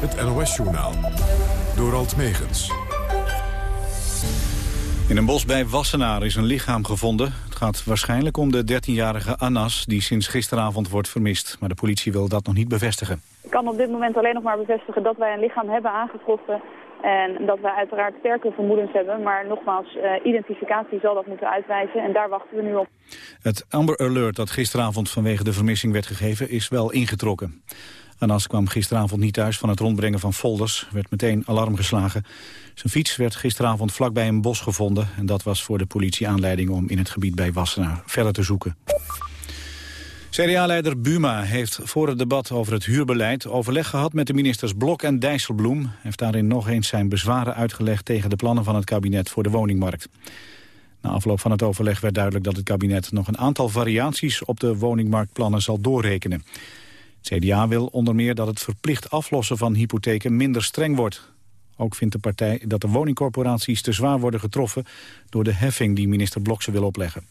het NOS-journaal. Door Alt Megens. In een bos bij Wassenaar is een lichaam gevonden. Het gaat waarschijnlijk om de 13-jarige Anas... die sinds gisteravond wordt vermist. Maar de politie wil dat nog niet bevestigen. Ik kan op dit moment alleen nog maar bevestigen dat wij een lichaam hebben aangetroffen... En dat wij uiteraard sterke vermoedens hebben. Maar nogmaals, uh, identificatie zal dat moeten uitwijzen. En daar wachten we nu op. Het Amber Alert dat gisteravond vanwege de vermissing werd gegeven... is wel ingetrokken. Anas kwam gisteravond niet thuis van het rondbrengen van folders. werd meteen alarm geslagen. Zijn fiets werd gisteravond vlakbij een bos gevonden. En dat was voor de politie aanleiding om in het gebied bij Wassenaar verder te zoeken. CDA-leider Buma heeft voor het debat over het huurbeleid overleg gehad met de ministers Blok en Dijsselbloem. Hij heeft daarin nog eens zijn bezwaren uitgelegd tegen de plannen van het kabinet voor de woningmarkt. Na afloop van het overleg werd duidelijk dat het kabinet nog een aantal variaties op de woningmarktplannen zal doorrekenen. CDA wil onder meer dat het verplicht aflossen van hypotheken minder streng wordt. Ook vindt de partij dat de woningcorporaties te zwaar worden getroffen door de heffing die minister Blok ze wil opleggen.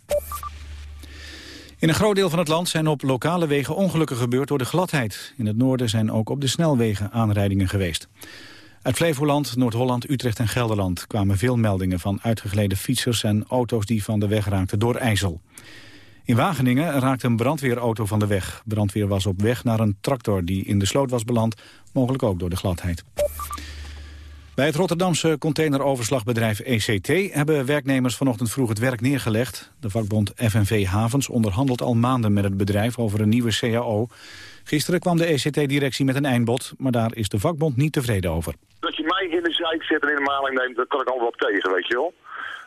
In een groot deel van het land zijn op lokale wegen ongelukken gebeurd door de gladheid. In het noorden zijn ook op de snelwegen aanrijdingen geweest. Uit Flevoland, Noord-Holland, Utrecht en Gelderland kwamen veel meldingen van uitgegleden fietsers en auto's die van de weg raakten door ijzel. In Wageningen raakte een brandweerauto van de weg. Brandweer was op weg naar een tractor die in de sloot was beland, mogelijk ook door de gladheid. Bij het Rotterdamse containeroverslagbedrijf ECT hebben werknemers vanochtend vroeg het werk neergelegd. De vakbond FNV Havens onderhandelt al maanden met het bedrijf over een nieuwe CAO. Gisteren kwam de ECT-directie met een eindbod, maar daar is de vakbond niet tevreden over. Dat je mij in de zijk zet en in de maling neemt, dat kan ik allemaal op tegen, weet je wel.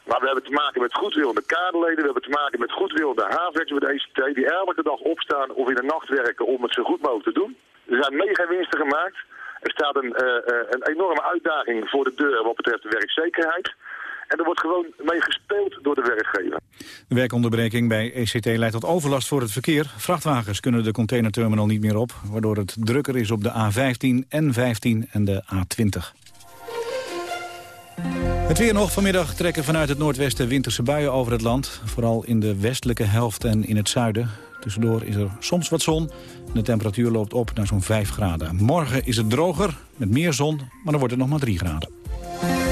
Maar we hebben te maken met goedwillende kaderleden, we hebben te maken met goedwillende havenwerkers bij de ECT... die elke dag opstaan of in de nacht werken om het zo goed mogelijk te doen. Er zijn mega winsten gemaakt. Er staat een, uh, een enorme uitdaging voor de deur wat betreft de werkzekerheid. En er wordt gewoon mee gespeeld door de werkgever. De werkonderbreking bij ECT leidt tot overlast voor het verkeer. Vrachtwagens kunnen de containerterminal niet meer op... waardoor het drukker is op de A15, N15 en de A20. Het weer nog. Vanmiddag trekken vanuit het noordwesten winterse buien over het land. Vooral in de westelijke helft en in het zuiden. Tussendoor is er soms wat zon. De temperatuur loopt op naar zo'n 5 graden. Morgen is het droger, met meer zon, maar dan wordt het nog maar 3 graden.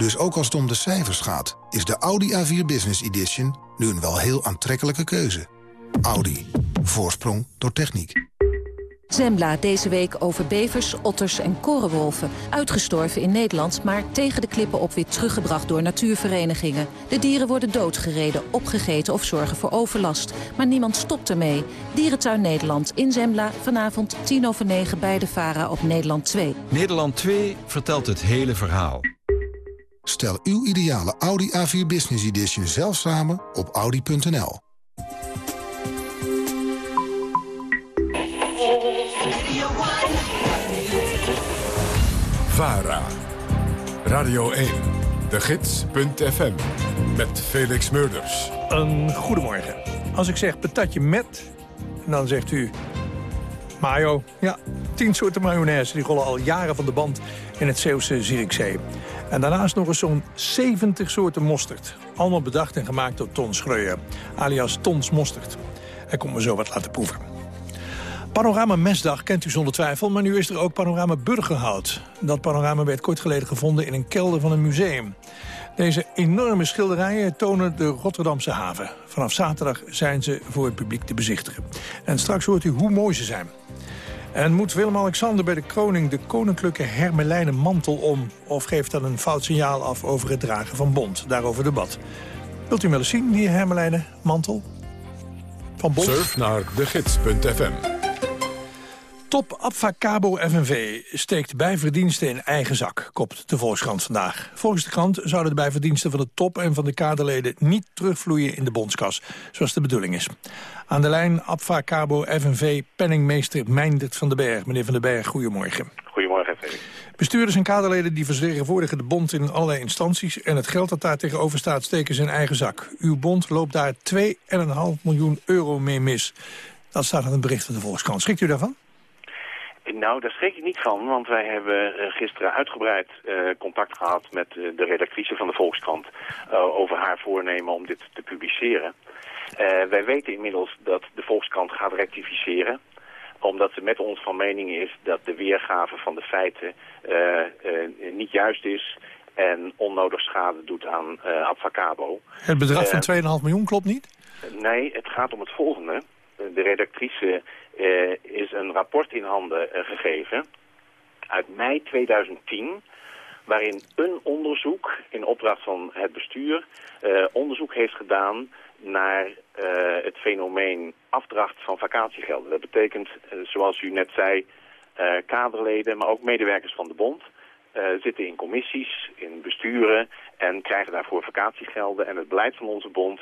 Dus ook als het om de cijfers gaat, is de Audi A4 Business Edition nu een wel heel aantrekkelijke keuze. Audi. Voorsprong door techniek. Zembla deze week over bevers, otters en korenwolven. Uitgestorven in Nederland, maar tegen de klippen op weer teruggebracht door natuurverenigingen. De dieren worden doodgereden, opgegeten of zorgen voor overlast. Maar niemand stopt ermee. Dierentuin Nederland in Zembla, vanavond 10 over 9 bij de VARA op Nederland 2. Nederland 2 vertelt het hele verhaal. Stel uw ideale Audi A4 Business Edition zelf samen op audi.nl. VARA. Radio 1. De Gids.fm. Met Felix Murders. Een goedemorgen. Als ik zeg patatje met, dan zegt u... Mayo, ja, tien soorten mayonaise die rollen al jaren van de band in het Zeeuwse Zierikzee. En daarnaast nog eens zo'n 70 soorten mosterd. Allemaal bedacht en gemaakt door Ton Schreuer, alias Tons Mosterd. Hij komt me zo wat laten proeven. Panorama Mesdag kent u zonder twijfel, maar nu is er ook Panorama Burgerhout. Dat panorama werd kort geleden gevonden in een kelder van een museum. Deze enorme schilderijen tonen de Rotterdamse haven. Vanaf zaterdag zijn ze voor het publiek te bezichtigen. En straks hoort u hoe mooi ze zijn. En moet Willem-Alexander bij de koning de koninklijke hermelijnen mantel om... of geeft dat een fout signaal af over het dragen van bond? Daarover debat. Wilt u wel eens zien, die hermelijnen mantel? Van bond? Surf naar degids.fm. Top Abfacabo FNV steekt bijverdiensten in eigen zak, kopt de Volkskrant vandaag. Volgens de krant zouden de bijverdiensten van de top en van de kaderleden niet terugvloeien in de bondskas, zoals de bedoeling is. Aan de lijn Abfacabo FNV penningmeester Meindert van den Berg. Meneer van den Berg, goedemorgen. Goedemorgen, Felix. Bestuurders en kaderleden die vertegenwoordigen de bond in allerlei instanties... en het geld dat daar tegenover staat steken ze in eigen zak. Uw bond loopt daar 2,5 miljoen euro mee mis. Dat staat in het bericht van de Volkskrant. Schrikt u daarvan? Nou, daar schrik ik niet van, want wij hebben uh, gisteren uitgebreid uh, contact gehad met uh, de redactrice van de Volkskrant over haar voornemen om dit te publiceren. wij weten inmiddels dat de Volkskrant gaat rectificeren, omdat ze met ons van mening is dat de weergave van de feiten niet juist is en onnodig schade doet aan uh, Abfacabo. Het bedrag van 2,5 miljoen klopt niet? Nee, het gaat om het volgende. De redactrice uh, is een rapport in handen uh, gegeven uit mei 2010 waarin een onderzoek in opdracht van het bestuur uh, onderzoek heeft gedaan naar het fenomeen afdracht van vakantiegelden. Dat betekent, zoals u net zei, kaderleden, maar ook medewerkers van de bond zitten in commissies, in besturen en krijgen daarvoor vakantiegelden. En het beleid van onze bond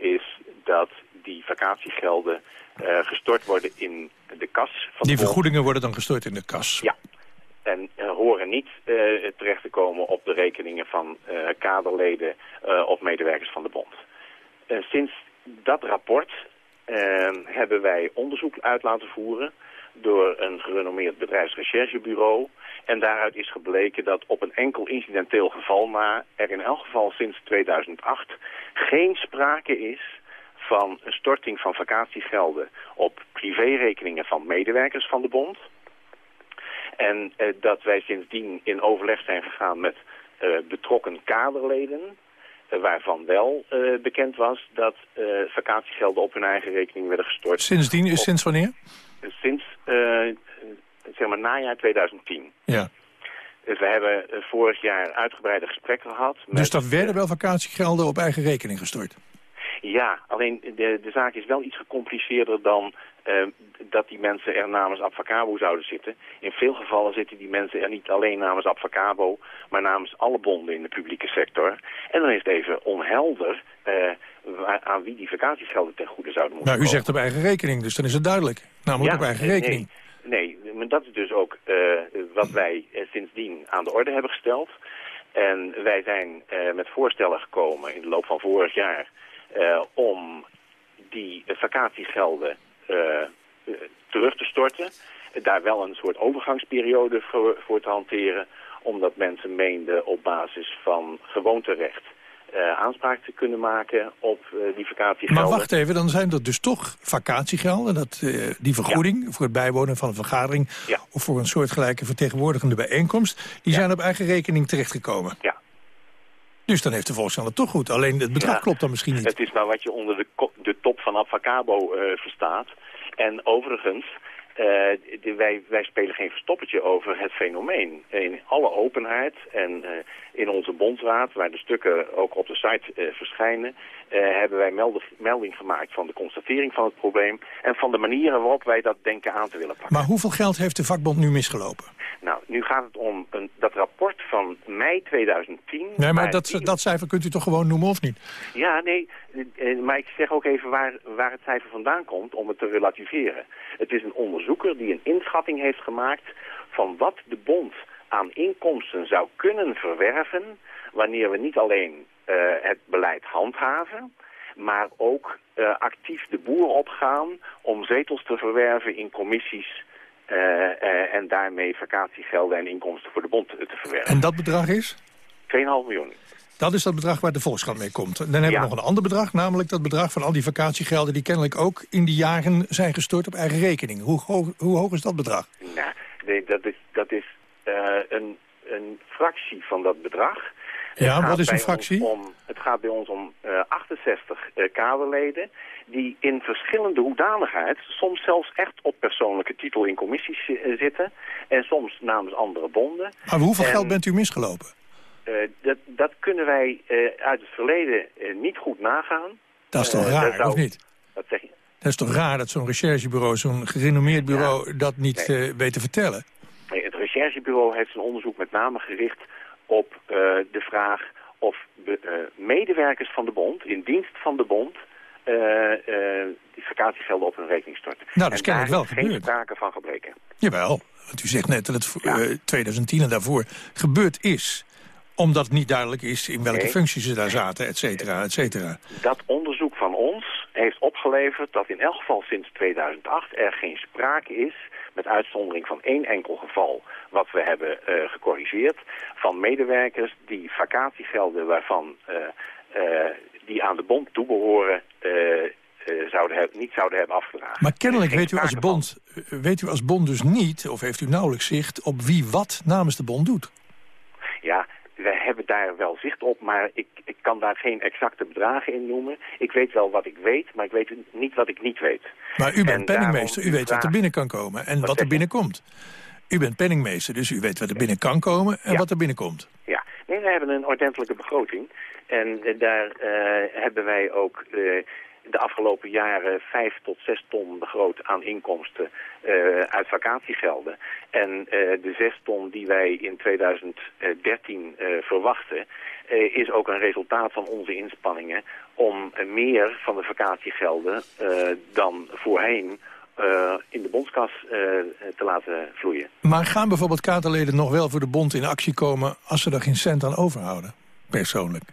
is dat die vakantiegelden uh, gestort worden in de kas. Van die vergoedingen worden dan gestort in de kas? Ja. En uh, horen niet uh, terecht te komen op de rekeningen van kaderleden of medewerkers van de bond. sinds dat rapport hebben wij onderzoek uit laten voeren door een gerenommeerd bedrijfsrecherchebureau. En daaruit is gebleken dat op een enkel incidenteel geval na er in elk geval sinds 2008 geen sprake is van een storting van vakantiegelden op privérekeningen van medewerkers van de bond. En eh, dat wij sindsdien in overleg zijn gegaan met eh, betrokken kaderleden, uh, waarvan wel bekend was dat vakantiegelden op hun eigen rekening werden gestort. Sindsdien is sinds wanneer? Sinds, zeg maar, najaar 2010. Ja. Dus we hebben vorig jaar uitgebreide gesprekken gehad. Dus dat werden wel vakantiegelden op eigen rekening gestort? Ja, alleen de, de zaak is wel iets gecompliceerder dan uh, dat die mensen er namens Abfacabo zouden zitten. In veel gevallen zitten die mensen er niet alleen namens Abfacabo, maar namens alle bonden in de publieke sector. En dan is het even onhelder uh, aan wie die vakantiegelden ten goede zouden moeten Nou, u zegt op eigen rekening, dus dan is het duidelijk. Namelijk ja, op eigen rekening. Nee, nee, maar dat is dus ook uh, wat wij sindsdien aan de orde hebben gesteld. En wij zijn met voorstellen gekomen in de loop van vorig jaar uh, om die vakantiegelden uh, terug te storten. Daar wel een soort overgangsperiode voor, voor te hanteren. Omdat mensen meenden op basis van gewoonterecht uh, aanspraak te kunnen maken op uh, die vakantiegelden. Maar wacht even, dan zijn dat dus toch vakantiegelden, dat, uh, die vergoeding ja. voor het bijwonen van een vergadering... Ja. of voor een soortgelijke vertegenwoordigende bijeenkomst... die ja. zijn op eigen rekening terechtgekomen. Ja. Dus dan heeft de Volkskrant het toch goed. Alleen het bedrag klopt dan misschien niet. Het is maar wat je onder de, de top van Avacabo eh verstaat. En overigens, eh, de- wij, wij spelen geen verstoppertje over het fenomeen. In alle openheid en eh, in onze bondsraad, waar de stukken ook op de site eh, verschijnen... eh, hebben wij melding gemaakt van de constatering van het probleem... en van de manieren waarop wij dat denken aan te willen pakken. Maar hoeveel geld heeft de vakbond nu misgelopen? Nou, nu gaat het om een, dat rapport van mei 2010... Nee, maar dat, die- dat cijfer kunt u toch gewoon noemen of niet? Ja, nee, eh, maar ik zeg ook even waar, waar het cijfer vandaan komt om het te relativeren. Het is een onderzoeker die een inschatting heeft gemaakt van wat de bond aan inkomsten zou kunnen verwerven wanneer we niet alleen eh, het beleid handhaven, maar ook eh, actief de boer opgaan om zetels te verwerven in commissies eh, en daarmee vakantiegelden en inkomsten voor de bond te verwerven. En dat bedrag is? 2,5 miljoen. Dat is dat bedrag waar de Volkskrant mee komt. Dan hebben Ja. we nog een ander bedrag, namelijk dat bedrag van al die vakantiegelden... die kennelijk ook in die jaren zijn gestort op eigen rekening. Hoe hoog, hoe hoog is dat bedrag? Nou, nee, dat is, dat is een, een fractie van dat bedrag. Ja, wat is een fractie? Om, het gaat bij ons om eh, 68 eh, kaderleden die in verschillende hoedanigheid, soms zelfs echt op persoonlijke titel in commissies eh, zitten en soms namens andere bonden. Maar hoeveel En- geld bent u misgelopen? Eh, dat, dat kunnen wij eh, uit het verleden eh, niet goed nagaan. Dat is toch Eh, raar, dat zou- of niet? Wat zeg je? Dat is toch raar dat zo'n recherchebureau, zo'n gerenommeerd bureau... dat niet nee. weet te vertellen? Recherchebureau heeft zijn onderzoek met name gericht op de vraag of medewerkers van de bond, in dienst van de bond... die vakantiegelden op hun rekening storten. Nou, dat is kennelijk wel geen gebeurd. sprake van gebreken. Jawel, want u zegt net dat het ja. 2010 en daarvoor gebeurd is omdat het niet duidelijk is in welke Nee. functies ze daar zaten, et cetera, et cetera. Dat onderzoek van ons heeft opgeleverd dat in elk geval sinds 2008 er geen sprake is, met uitzondering van één enkel geval wat we hebben eh, gecorrigeerd, van medewerkers die vakantiegelden waarvan eh, eh, die aan de bond toebehoren eh, eh, zouden niet zouden hebben afgedragen. Maar kennelijk weet u, als bond, weet u als bond dus niet, of heeft u nauwelijks zicht... op wie wat namens de bond doet. Ja, wij hebben daar wel zicht op, maar ik, ik kan daar geen exacte bedragen in noemen. Ik weet wel wat ik weet, maar ik weet niet wat ik niet weet. Maar u bent En penningmeester, u weet wat er binnen kan komen en Wat er binnenkomt. U bent penningmeester, dus u weet wat er binnen kan komen en Ja. wat er binnenkomt. Ja, nee, we hebben een ordentelijke begroting. En daar eh, hebben wij ook eh, de afgelopen jaren 5 tot 6 ton begroot aan inkomsten eh, uit vakantiegelden. En eh, de 6 ton die wij in 2013 eh, verwachten, is ook een resultaat van onze inspanningen om meer van de vakantiegelden dan voorheen in de bondskas te laten vloeien. Maar gaan bijvoorbeeld kaderleden nog wel voor de bond in actie komen... als ze er geen cent aan overhouden, persoonlijk?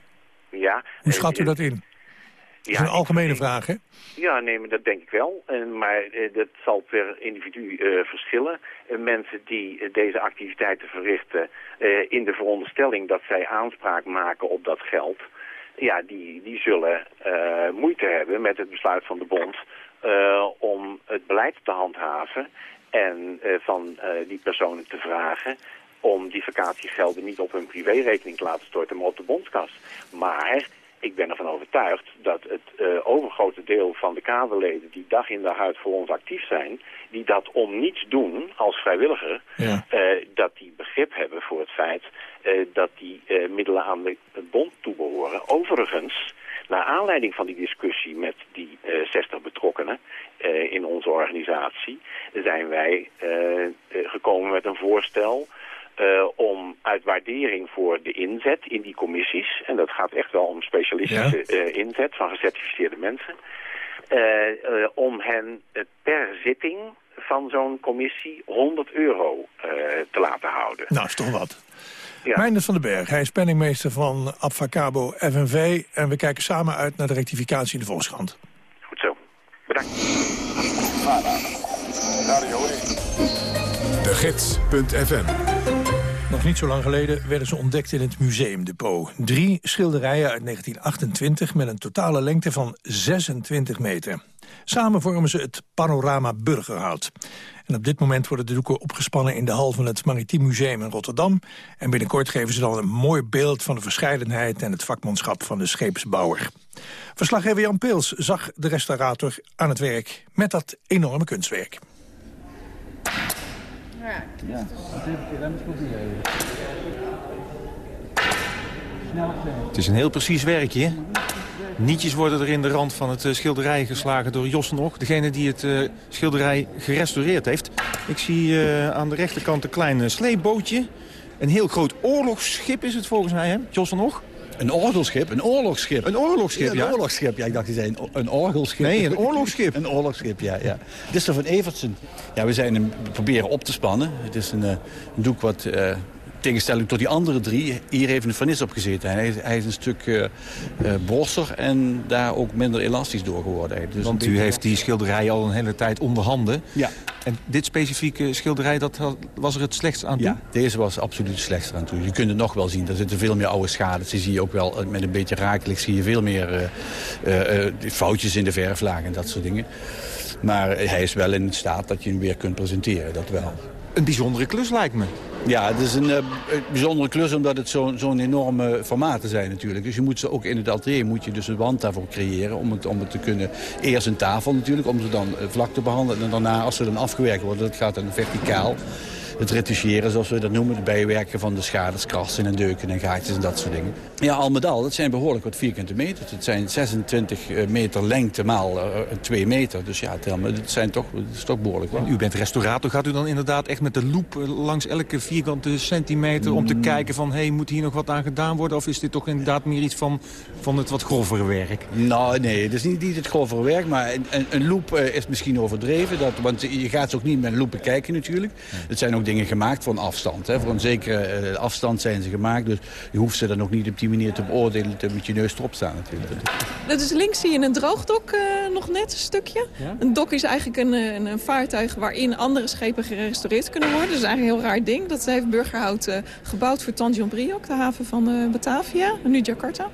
Ja, Hoe schat u dat in? Dat is ja, een algemene ik- vraag, hè? Ja, nee, maar dat denk ik wel. En, maar eh, dat zal per individu eh, verschillen. Mensen die eh, deze activiteiten verrichten in de veronderstelling dat zij aanspraak maken op dat geld... ja, die, die zullen moeite hebben met het besluit van de bond om het beleid te handhaven... en van die personen te vragen om die vakantiegelden niet op hun privérekening te laten storten, maar op de bondskas. Maar ik ben ervan overtuigd dat het eh, overgrote deel van de kaderleden die dag in dag uit voor ons actief zijn, die dat om niets doen als vrijwilliger, Ja. eh, dat die begrip hebben voor het feit eh, dat die middelen aan de bond toebehoren. Overigens, naar aanleiding van die discussie met die eh 60 betrokkenen in onze organisatie, zijn wij gekomen met een voorstel eh, om uit waardering voor de inzet in die commissies, en dat gaat echt wel om specialistische eh, inzet van gecertificeerde mensen, eh, eh, om hen per zitting van zo'n commissie 100 euro eh, te laten houden. Nou, is toch wat. Ja. Meindert van den Berg, hij is penningmeester van Abfacabo FNV... en we kijken samen uit naar de rectificatie in de Volkskrant. Goed zo. Bedankt. De Gids.fm Nog niet zo lang geleden werden ze ontdekt in het museumdepot. Drie schilderijen uit 1928 met een totale lengte van 26 meter. Samen vormen ze het panorama Burgerhout. En op dit moment worden de doeken opgespannen in de hal van het Maritiem Museum in Rotterdam. En binnenkort geven ze dan een mooi beeld van de verscheidenheid en het vakmanschap van de scheepsbouwer. Verslaggever Jan Peels zag de restaurator aan het werk met dat enorme kunstwerk. Het is een heel precies werkje. Nietjes worden er in de rand van het eh, schilderij geslagen door Jos nog. Degene die het eh, schilderij gerestaureerd heeft. Ik zie eh, aan de rechterkant een klein sleepbootje. Een heel groot oorlogsschip is het volgens mij, hè? Jos nog? Een oorlogsschip, een oorlogsschip. Een oorlogsschip, ja. Een oorlogsschip, ja. Ik dacht, die zei een, een orgelschip. Nee, een oorlogsschip. een oorlogsschip, ja, ja. Dit is er van Evertsen. Ja, we zijn hem proberen op te spannen. Het is een, eh, een doek wat, eh tegenstelling tot die andere drie, hier heeft een vernis op gezeten. Hij, is- hij is een stuk eh, brosser en daar ook minder elastisch door geworden. Dus Want u heeft die schilderij al een hele tijd onder handen. Ja. En dit specifieke schilderij, dat was er het slechtst aan toe? Ja, deze was absoluut slechter aan toe. Je kunt het nog wel zien, er zitten veel meer oude schades. Die zie je ook wel, eh, met een beetje rakelijk zie je veel meer foutjes in de verflaag en dat soort dingen. Maar hij is wel in staat dat je hem weer kunt presenteren, dat wel. Een bijzondere klus lijkt me. Ja, het is een eh, bijzondere klus omdat het zo- zo'n enorme formaten zijn natuurlijk. Dus je moet ze ook in het atelier moet je dus een wand daarvoor creëren om het, om het te kunnen. Eerst een tafel natuurlijk, om ze dan eh, vlak te behandelen. En daarna, als ze dan afgewerkt worden, dat gaat dan verticaal. Het retoucheren, zoals we dat noemen. Het bijwerken van de schades, krassen en deuken en gaatjes en dat soort dingen. Ja, al met al, dat zijn behoorlijk wat vierkante meters. Het zijn 26 meter lengte maal 2 meter. Dus ja, het, zijn toch, het is toch behoorlijk wat. U bent restaurator. Gaat u dan inderdaad echt met de loep langs elke vierkante centimeter... om te mm. kijken van, hé, hey, moet hier nog wat aan gedaan worden? Of is dit toch inderdaad meer iets van, van het wat grovere werk? Nou, nee, het is niet, niet het grovere werk. Maar een, een loep is misschien overdreven. Dat, want je gaat ook niet met een loep bekijken natuurlijk. Het zijn ook dingen gemaakt voor een afstand. Hè. Voor een zekere afstand zijn ze gemaakt. Dus je hoeft ze dan ook niet op die manier te beoordelen... met je neus erop staan natuurlijk. Dus links zie je een droogdok uh, nog net, een stukje. Een dok is eigenlijk een, een, een, vaartuig waarin andere schepen gerestaureerd kunnen worden. Dat is eigenlijk een heel raar ding. Dat heeft Burgerhout uh, gebouwd voor Tanjung Priok, de haven van uh, Batavia, nu Jakarta.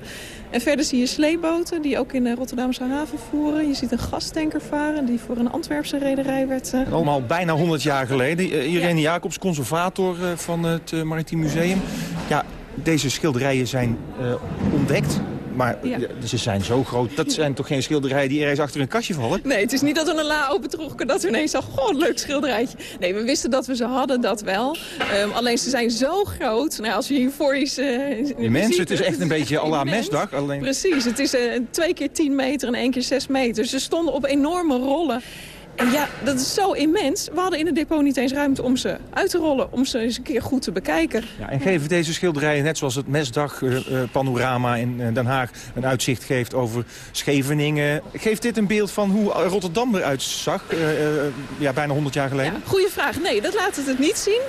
En verder zie je sleeboten die ook in de Rotterdamse haven voeren. Je ziet een gastanker varen die voor een Antwerpse rederij werd... Uh... Allemaal bijna 100 jaar geleden. Irene Jacobs, conservator van het Maritiem Museum. Ja, deze schilderijen zijn ontdekt maar ze zijn zo groot. Dat zijn toch geen schilderijen die ergens achter een kastje vallen? Nee, het is niet dat we een la opentrokken dat we ineens zag... goh, leuk schilderijtje. Nee, we wisten dat we ze hadden, dat wel. Um, alleen ze zijn zo groot. Nou, als je hier voor je... Uh, mensen, het is echt een beetje à la mesdag. Alleen... Precies, het is uh, twee keer tien meter en één keer zes meter. Ze stonden op enorme rollen. En ja, dat is zo immens. We hadden in het depot niet eens ruimte om ze uit te rollen. Om ze eens een keer goed te bekijken. Ja, en geven deze schilderijen, net zoals het Mesdag-panorama in eh, Den Haag... een uitzicht geeft over Scheveningen. Geeft dit een beeld van hoe Rotterdam eruit zag? Uh, ja, bijna 100 jaar geleden? Ja, goeie vraag. Nee, dat laat het het niet zien.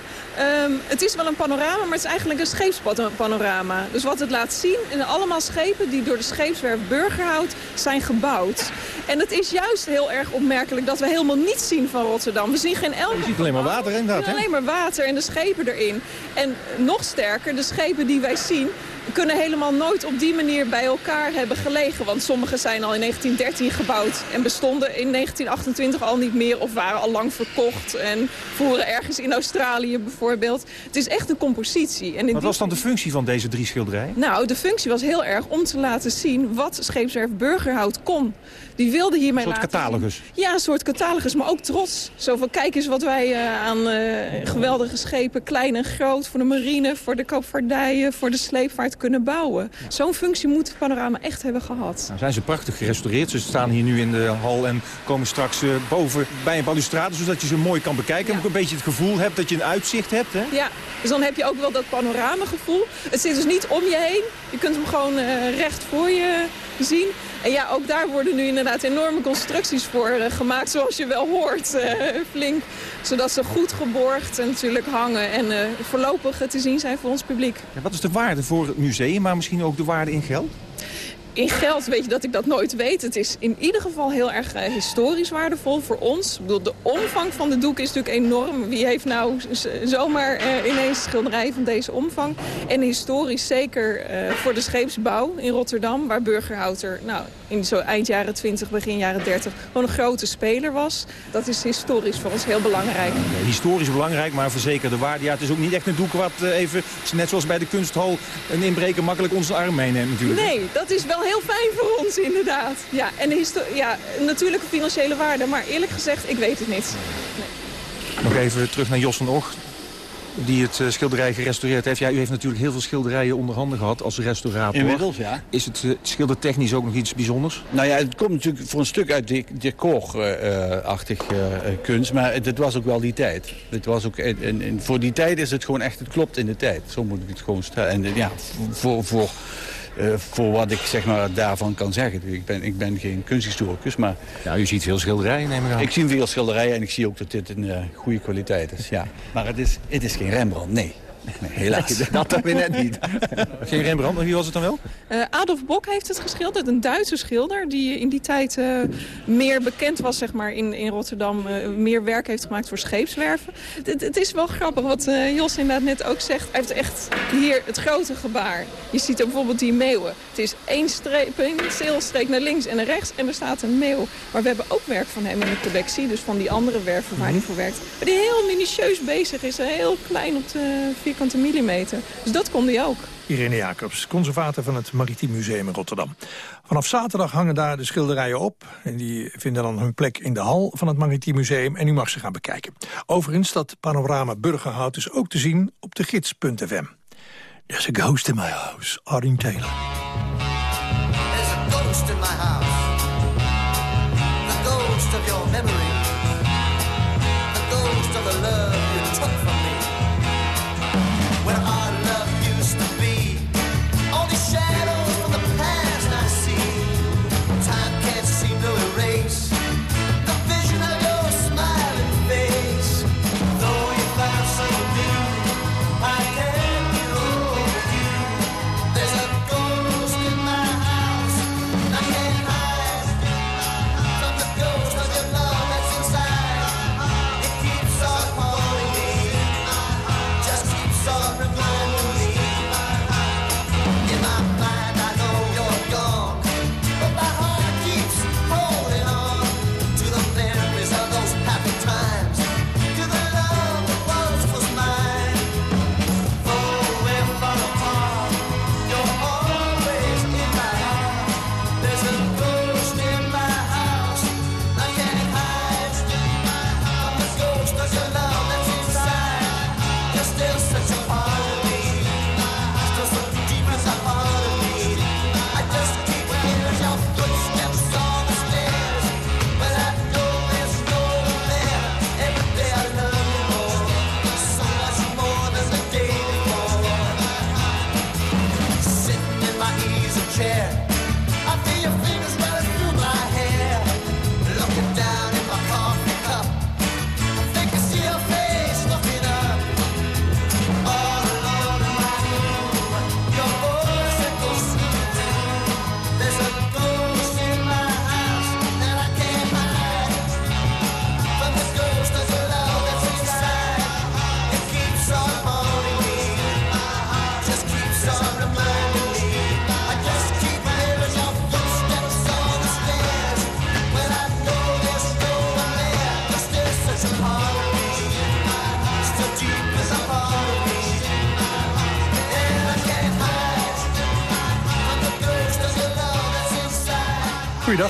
Um, het is wel een panorama, maar het is eigenlijk een scheepspanorama. Dus wat het laat zien, zijn allemaal schepen die door de scheepswerf Burgerhout zijn gebouwd. En het is juist heel erg opmerkelijk dat we helemaal niets zien van Rotterdam. We zien geen elke... Je ziet alleen maar water inderdaad, hè? Alleen maar water en de schepen erin. En nog sterker, de schepen die wij zien kunnen helemaal nooit op die manier bij elkaar hebben gelegen. Want sommige zijn al in 1913 gebouwd en bestonden in 1928 al niet meer... of waren al lang verkocht en voeren ergens in Australië bijvoorbeeld. Het is echt een compositie. En Wat was dan de functie van deze drie schilderijen? Nou, de functie was heel erg om te laten zien wat scheepswerf Burgerhout kon. Die wilde hiermee Een soort catalogus? Ja, een soort catalogus, maar ook trots. Zo van, kijk eens wat wij uh, aan uh, geweldige schepen, klein en groot... voor de marine, voor de koopvaardijen, voor de sleepvaart kunnen bouwen. Zo'n functie moet het panorama echt hebben gehad. Nou, zijn ze prachtig gerestaureerd. Ze staan hier nu in de hal en komen straks uh, boven bij een balustrade... zodat je ze mooi kan bekijken. En ook een beetje het gevoel hebt dat je een uitzicht hebt. Hè? Ja, dus dan heb je ook wel dat panoramagevoel. Het zit dus niet om je heen. Je kunt hem gewoon recht voor je zien. En ja, ook daar worden nu inderdaad enorme constructies voor uh, gemaakt, zoals je wel hoort, uh, flink. Zodat ze goed geborgd en natuurlijk hangen en uh, voorlopig te zien zijn voor ons publiek. Ja, wat is de waarde voor het museum, maar misschien ook de waarde in geld? In geld weet je dat ik dat nooit weet. Het is in ieder geval heel erg uh, historisch waardevol voor ons. Ik bedoel, de omvang van de doek is natuurlijk enorm. Wie heeft nou zomaar uh, ineens schilderijen van deze omvang? En historisch zeker uh, voor de scheepsbouw in Rotterdam... waar Burgerhouter nou, in zo eind jaren 20, begin jaren 30 gewoon een grote speler was. Dat is historisch voor ons heel belangrijk. Nee, historisch belangrijk, maar verzekerde waarde. Ja, het is ook niet echt een doek wat even, net zoals bij de kunsthal... een inbreker makkelijk onze arm meeneemt natuurlijk. Nee, dat is wel heel fijn voor ons inderdaad. Ja, en ja, natuurlijke financiële waarde, maar eerlijk gezegd, ik weet het niet. Nee. Nog even terug naar Jos van Och die het eh, schilderij gerestaureerd heeft. Ja, u heeft natuurlijk heel veel schilderijen onder handen gehad als restaurator. Inmiddels, ja. Is het uh, schildertechnisch ook nog iets bijzonders? Nou ja, het komt natuurlijk voor een stuk uit decor-achtig uh, kunst. Maar het, was ook wel die tijd. Het was ook, en, en, voor die tijd is het gewoon echt, het klopt in de tijd. Zo moet ik het gewoon stellen. En ja, voor... voor voor wat ik zeg maar, daarvan kan zeggen. Ik ben, ik ben geen kunsthistoricus, maar... Ja, u ziet veel schilderijen, neem ik aan. Ik zie veel schilderijen en ik zie ook dat dit een uh, goede kwaliteit is, ja. Maar het is, het is geen Rembrandt, nee. Nee, helaas. dat hebben we net niet. Geen Rembrandt, wie was het dan wel? Uh, Adolf Bok heeft het geschilderd. Een Duitse schilder die in die tijd uh, meer bekend was zeg maar, in, in Rotterdam. Uh, meer werk heeft gemaakt voor scheepswerven. Het, het is wel grappig wat Jos inderdaad net ook zegt. Hij heeft echt hier het grote gebaar. Je ziet bijvoorbeeld die meeuwen. Het is één streep, een naar links en naar rechts en er staat een meeuw. Maar we hebben ook werk van hem in de collectie. Dus van die andere werven waar hij voor werkt. Maar die heel minutieus bezig is. Heel klein op de vierkante millimeter. Dus dat kon hij ook. Irene Jacobs, conservator van het Maritiem Museum in Rotterdam. Vanaf zaterdag hangen daar de schilderijen op. En die vinden dan hun plek in de hal van het Maritiem Museum. En u mag ze gaan bekijken. Overigens, dat panorama Burgerhout is ook te zien op de gids.fm. There's a ghost in my house, Arlene Taylor. There's a ghost in my house.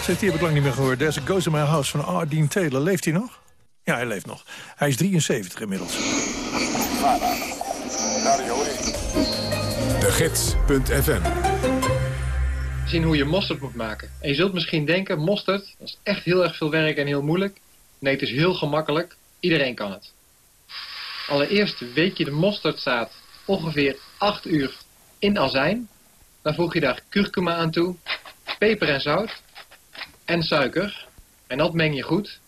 Zegt hij, heb ik lang niet meer gehoord. There's a Ghost in My House van Ardeen Taylor. Leeft hij nog? Ja, hij leeft nog. Hij is 73 inmiddels. De Gids.fm zien hoe je mosterd moet maken. En je zult misschien denken, mosterd, dat is echt heel erg veel werk en heel moeilijk. Nee, het is heel gemakkelijk. Iedereen kan het. Allereerst week je de mosterdzaad ongeveer 8 uur in azijn. Dan voeg je daar kurkuma aan toe, peper en zout en suiker. En dat meng je goed.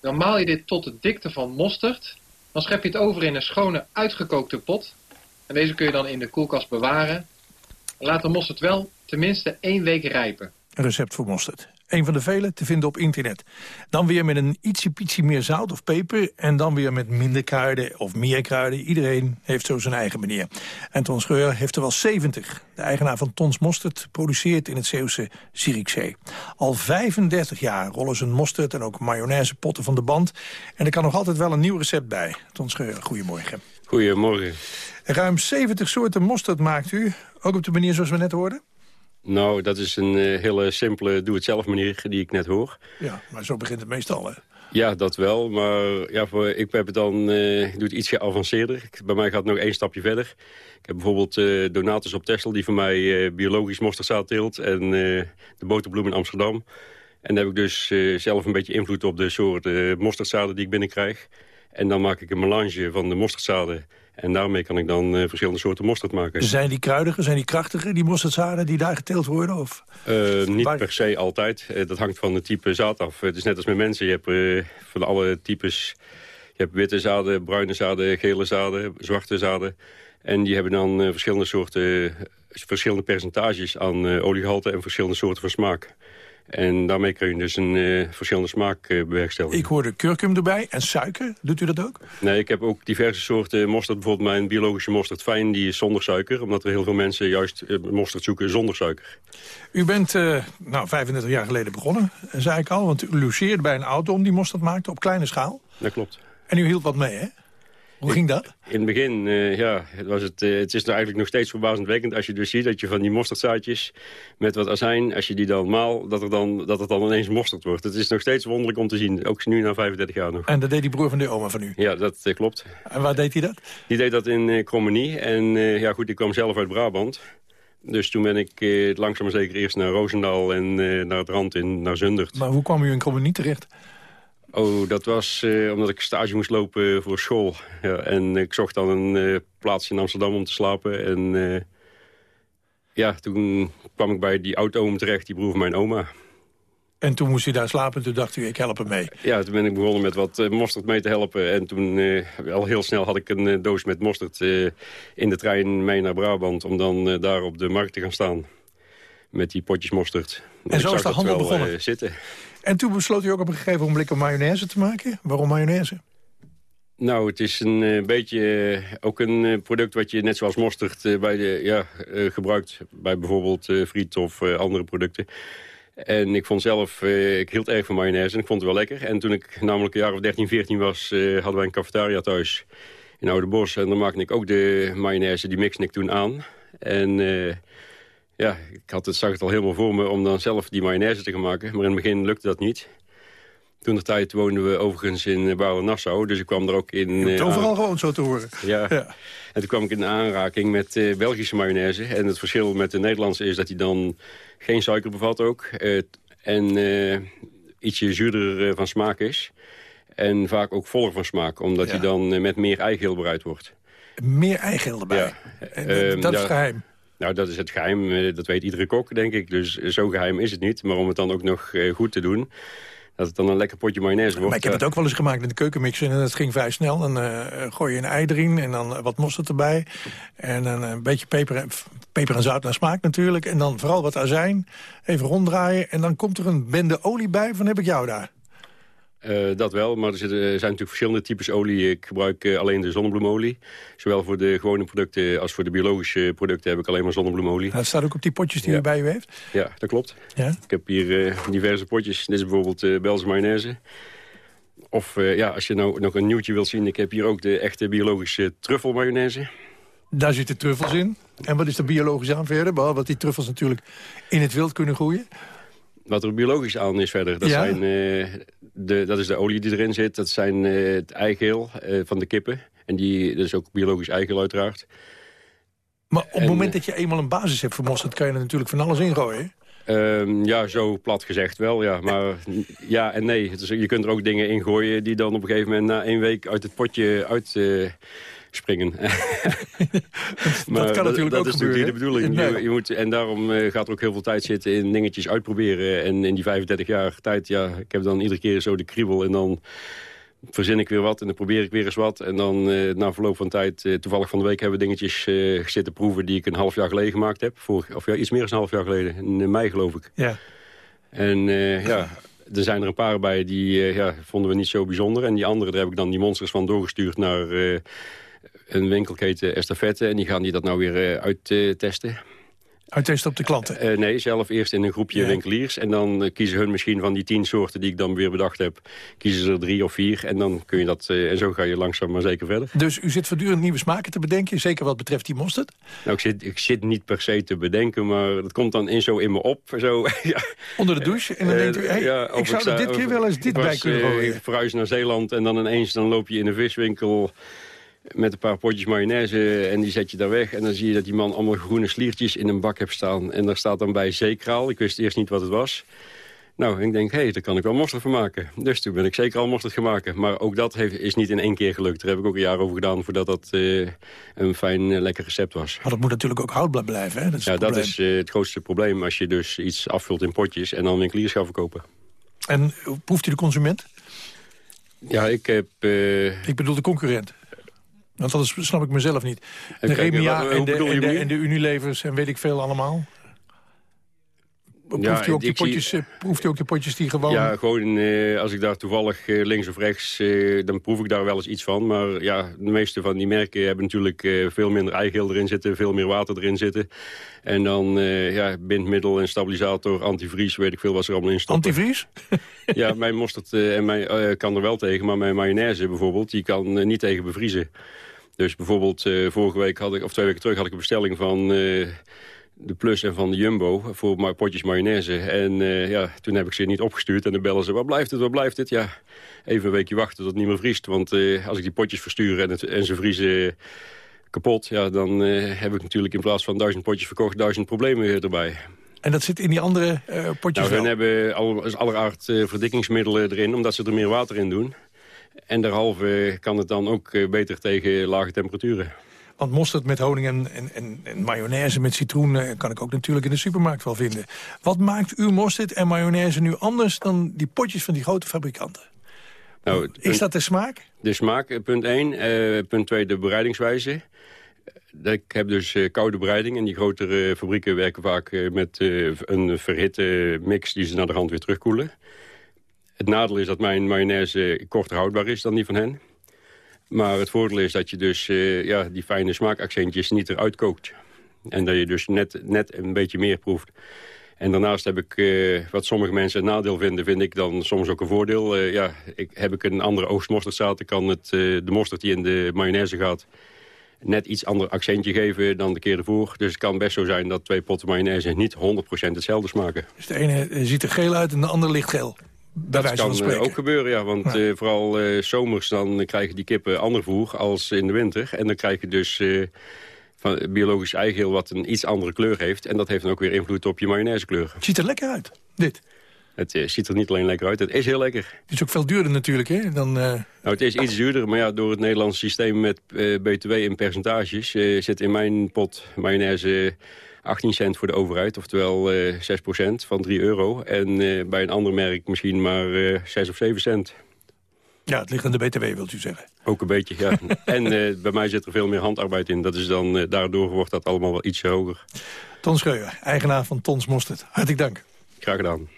Dan maal je dit tot de dikte van mosterd. Dan schep je het over in een schone uitgekookte pot. En deze kun je dan in de koelkast bewaren. Laat de mosterd wel tenminste één week rijpen. Een recept voor mosterd. Een van de vele te vinden op internet. Dan weer met een ietsje meer zout of peper. En dan weer met minder kruiden of meer kruiden. Iedereen heeft zo zijn eigen manier. En Ton Scheur heeft er wel 70. De eigenaar van Tons Mosterd produceert in het Zeeuwse Zierikzee. Al 35 jaar rollen ze mosterd en ook mayonaisepotten van de band. En er kan nog altijd wel een nieuw recept bij. Ton Scheur, goedemorgen. Goedemorgen. Ruim 70 soorten mosterd maakt u. Ook op de manier zoals we net hoorden? Nou, dat is een uh, hele simpele doe-het-zelf manier die ik net hoor. Ja, maar zo begint het meestal, hè? Ja, dat wel. Maar ja, voor, ik heb het dan, uh, ik doe het iets geavanceerder. Bij mij gaat het nog één stapje verder. Ik heb bijvoorbeeld uh, Donatus op Texel die voor mij biologisch mosterdzaad teelt. En de boterbloem in Amsterdam. En daar heb ik dus zelf een beetje invloed op de soort mosterdzaden die ik binnenkrijg. En dan maak ik een melange van de mosterdzaden en daarmee kan ik dan uh, verschillende soorten mosterd maken. Zijn die kruidiger, zijn die krachtiger, die mosterdzaden die daar geteeld worden? Of? Uh, niet Waar... per se altijd. Uh, dat hangt van het type zaad af. Het is net als met mensen. Je hebt van alle types... Je hebt witte zaden, bruine zaden, gele zaden, zwarte zaden. En die hebben dan verschillende soorten... verschillende percentages aan oliegehalte en verschillende soorten van smaak. En daarmee kun je dus een uh, verschillende smaak uh, bewerkstelligen. Ik hoorde kurkum erbij en suiker. Doet u dat ook? Nee, ik heb ook diverse soorten mosterd. Bijvoorbeeld mijn biologische mosterd fijn, die is zonder suiker. Omdat er heel veel mensen juist uh, mosterd zoeken zonder suiker. U bent nou, 35 jaar geleden begonnen, zei ik al. Want u logeerde bij een auto om die mosterd maakte op kleine schaal. Dat klopt. En u hield wat mee, hè? Hoe ging dat? In het begin, eh, ja, het, was het, eh, het is nou eigenlijk nog steeds verbazendwekkend als je dus ziet dat je van die mosterdzaadjes met wat azijn, als je die dan maal, dat, er dan, dat het dan ineens mosterd wordt. Het is nog steeds wonderlijk om te zien, ook nu na 35 jaar nog. En dat deed die broer van de oma van u? Ja, dat eh, klopt. En waar deed hij dat? Die deed dat in uh, Krommenie en ja goed, ik kwam zelf uit Brabant. Dus toen ben ik langzaam maar zeker eerst naar Roosendaal en naar het rand in, naar Zundert. Maar hoe kwam u in Krommenie terecht? Oh, dat was eh, omdat ik stage moest lopen voor school. Ja, en ik zocht dan een eh, plaats in Amsterdam om te slapen. En eh, ja, toen kwam ik bij die oud-oom terecht, die broer van mijn oma. En toen moest u daar slapen en toen dacht u, ik help hem mee. Ja, toen ben ik begonnen met wat eh, mosterd mee te helpen. En toen, eh, al heel snel had ik een eh, doos met mosterd eh, in de trein mee naar Brabant... om dan eh, daar op de markt te gaan staan. Met die potjes mosterd. En zo is de handel begonnen? eh, zitten. En toen besloot u ook op een gegeven moment om mayonaise te maken. Waarom mayonaise? Nou, het is een eh, beetje eh, ook een eh, product wat je net zoals mosterd bij de, ja, gebruikt. Bij bijvoorbeeld friet of andere producten. En ik vond zelf, ik hield erg van mayonaise en ik vond het wel lekker. En toen ik namelijk een jaar of 13, 14 was, hadden wij een cafetaria thuis in Oude Bos. En dan maakte ik ook de mayonaise, die mixte ik toen aan. En ja, ik had het, zag het al helemaal voor me om dan zelf die mayonaise te gaan maken. Maar in het begin lukte dat niet. Toen de tijd woonden we overigens in Bouwen-Nassau. Dus ik kwam er ook in... Het eh, overal gewoon zo te horen. ja. En toen kwam ik in aanraking met eh, Belgische mayonaise. En het verschil met de Nederlandse is dat die dan geen suiker bevat ook. eh, en eh, ietsje zuurder eh, van smaak is. En vaak ook voller van smaak. Omdat Ja. die dan eh, met meer eigeel bereid wordt. Meer eigeel erbij. En dat- Ehm, dat is ja. geheim. Nou, dat is het geheim. eh, dat weet iedere kok, denk ik. Dus eh, zo geheim is het niet. Maar om het dan ook nog eh, goed te doen... dat het dan een lekker potje mayonaise wordt... Maar ik heb het ook wel eens gemaakt in de keukenmixer en dat ging vrij snel. Dan gooi je een ei erin en dan wat mosterd erbij. En dan een beetje peper en, peper en zout naar smaak natuurlijk. En dan vooral wat azijn, even ronddraaien. En dan komt er een bende olie bij van heb ik jou daar. Eh, dat wel, maar er, zijn natuurlijk verschillende types olie. Ik gebruik eh, alleen de zonnebloemolie. Zowel voor de gewone producten als voor de biologische producten heb ik alleen maar zonnebloemolie. Dat staat ook op die potjes die Ja. u bij u heeft. Ja, dat klopt. Ja? Ik heb hier eh, diverse potjes. Dit is bijvoorbeeld Belgische mayonaise. Of ja, als je nou nog een nieuwtje wilt zien... ik heb hier ook de echte biologische truffelmayonaise. Daar zitten truffels in. En wat is er biologisch aan verder? Behalve dat die truffels natuurlijk in het wild kunnen groeien. Wat er biologisch aan is verder, dat, Ja. zijn, eh, de, dat is de olie die erin zit. Dat zijn eh, het eigeel eh, van de kippen. En die, dat is ook biologisch eigeel uiteraard. Maar op het En, moment dat je eenmaal een basis hebt voor mosterd... kan je er natuurlijk van alles ingooien. Ehm, ja, zo plat gezegd wel, ja. Maar ja en nee. Dus je kunt er ook dingen in gooien die dan op een gegeven moment... na één week uit het potje uit springen. maar kan natuurlijk ook dat is gebeuren, natuurlijk niet de bedoeling. Je, je moet, en daarom eh, gaat er ook heel veel tijd zitten in dingetjes uitproberen. En in die 35 jaar tijd, ja, ik heb dan iedere keer zo de kriebel... en dan verzin ik weer wat en dan probeer ik weer eens wat. En dan eh, na verloop van tijd, eh, toevallig van de week... hebben we dingetjes eh, zitten proeven die ik een half jaar geleden gemaakt heb. Vorig, of ja, iets meer dan een half jaar geleden. In mei geloof ik. Ja. En ja, er zijn er een paar bij die ja, vonden we niet zo bijzonder. En die andere, daar heb ik dan die monsters van doorgestuurd naar een winkelketen Estafette. En die gaan die dat nou weer eh, uittesten. Uittesten op de klanten? Eh, nee, zelf eerst in een groepje Ja. winkeliers. En dan eh, kiezen hun misschien van die tien soorten die ik dan weer bedacht heb. Kiezen ze er drie of vier. En dan kun je dat, eh, en zo ga je langzaam maar zeker verder. Dus u zit voortdurend nieuwe smaken te bedenken. Zeker wat betreft die mosterd. Nou, ik zit, ik zit niet per se te bedenken, maar dat komt dan in zo in me op. Zo, ja. Onder de douche. En dan Eh, denkt u, hey, ja, ik zou sta- er dit keer wel eens dit ik bij kunnen eh, gooien. Ik verhuis naar Zeeland en dan ineens dan loop je in een viswinkel met een paar potjes mayonaise en die zet je daar weg. En dan zie je dat die man allemaal groene sliertjes in een bak heeft staan. En daar staat dan bij zeekraal. Ik wist eerst niet wat het was. Nou, ik denk, hé, hey, daar kan ik wel mosterd van maken. Dus toen ben ik zeker al mosterd gaan maken. Maar ook dat heeft, is niet in één keer gelukt. Daar heb ik ook een jaar over gedaan voordat dat eh, een fijn, eh, lekker recept was. Maar dat moet natuurlijk ook houdbaar blijven. Hè? Dat is Ja, het dat is eh, het grootste probleem als je dus iets afvult in potjes en dan winkeliers gaat verkopen. En proeft u de consument? Ja, ik heb... Ik bedoel de concurrent. Want dat is- snap ik mezelf niet. De Remia en de, en, de, en de Unilevers en weet ik veel allemaal. proeft, u ook die potjes, zie... proeft u ook die potjes die gewoon... Ja, gewoon als ik daar toevallig links of rechts... dan proef ik daar wel eens iets van. Maar ja, de meeste van die merken hebben natuurlijk veel minder eigeel erin zitten... veel meer water erin zitten. En dan ja, bindmiddel en stabilisator, antivries, weet ik veel wat er allemaal in stoppen. Antivries? ja, mijn mosterd en mijn, kan er wel tegen, maar mijn mayonaise bijvoorbeeld... die kan niet tegen bevriezen. Dus bijvoorbeeld vorige week had ik, of twee weken terug had ik een bestelling van de Plus en van de Jumbo voor potjes mayonaise. En uh, ja, toen heb ik ze niet opgestuurd en dan bellen ze, waar blijft het, waar blijft het? Ja, even een weekje wachten tot het niet meer vriest. Want uh, als ik die potjes verstuur en, het, en ze vriezen kapot... Ja, dan uh, heb ik natuurlijk in plaats van duizend potjes verkocht... duizend problemen erbij. En dat zit in die andere potjes Nou, we hebben al, verdikkingsmiddelen erin... omdat ze er meer water in doen. En derhalve kan het dan ook beter tegen lage temperaturen. Want mosterd met honing en, en, en, mayonaise met citroen... Eh, kan ik ook natuurlijk in de supermarkt wel vinden. Wat maakt uw mosterd en mayonaise nu anders... dan die potjes van die grote fabrikanten? Nou, Is dat de smaak? De smaak, eh, punt 1. Uh, punt 2, de bereidingswijze. Ik heb dus uh, koude bereiding en die grotere fabrieken werken vaak met een verhitte mix die ze naar de hand weer terugkoelen. Het nadeel is dat mijn mayonaise korter houdbaar is dan die van hen. Maar het voordeel is dat je dus uh, ja, die fijne smaakaccentjes niet eruit kookt. En dat je dus net, net een beetje meer proeft. En daarnaast heb ik, uh, wat sommige mensen een nadeel vinden... vind ik dan soms ook een voordeel. Uh, ja, ik, heb ik een andere oogstmosterd dan kan het, de mosterd die in de mayonaise gaat... net iets ander accentje geven dan de keer ervoor. Dus het kan best zo zijn dat twee potten mayonaise niet 100% hetzelfde smaken. Dus de ene ziet er geel uit en de andere licht dat kan eh, ook gebeuren, ja. Want eh, vooral uh, zomers dan krijgen die kippen ander voer als in de winter. En dan krijg je dus van biologisch eigeel wat een iets andere kleur heeft. En dat heeft dan ook weer invloed op je mayonaisekleur. Het ziet er lekker uit, dit. Het ziet er niet alleen lekker uit, het is heel lekker. Het is ook veel duurder natuurlijk, hè? Dan, Nou, het is iets duurder, maar ja, door het Nederlandse systeem met btw in percentages... zit in mijn pot mayonaise 18 cent voor de overheid, oftewel uh, eh, 6% van 3 euro. En uh, bij een ander merk misschien maar uh, eh, 6 of 7 cent. Ja, het ligt aan de BTW, wilt u zeggen? Ook een beetje, ja. en bij mij zit er veel meer handarbeid in. Dat is dan, daardoor wordt dat allemaal wel iets hoger. Ton Scheuer, eigenaar van Tons Mosterd. Hartelijk dank. Graag gedaan.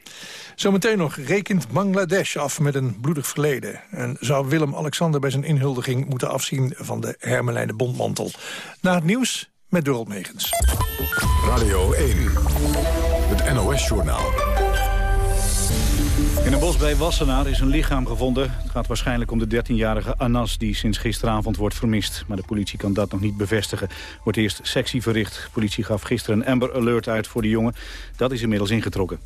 Zometeen nog rekent Bangladesh af met een bloedig verleden. En zou Willem-Alexander bij zijn inhuldiging moeten afzien van de hermelijnen bondmantel. Na het nieuws met Dorot Megens. Radio 1, het NOS-journaal. In een bos bij Wassenaar is een lichaam gevonden. Het gaat waarschijnlijk om de 13-jarige Anas die sinds gisteravond wordt vermist. Maar de politie kan dat nog niet bevestigen. Wordt eerst sectie verricht. De politie gaf gisteren een Amber Alert uit voor de jongen. Dat is inmiddels ingetrokken.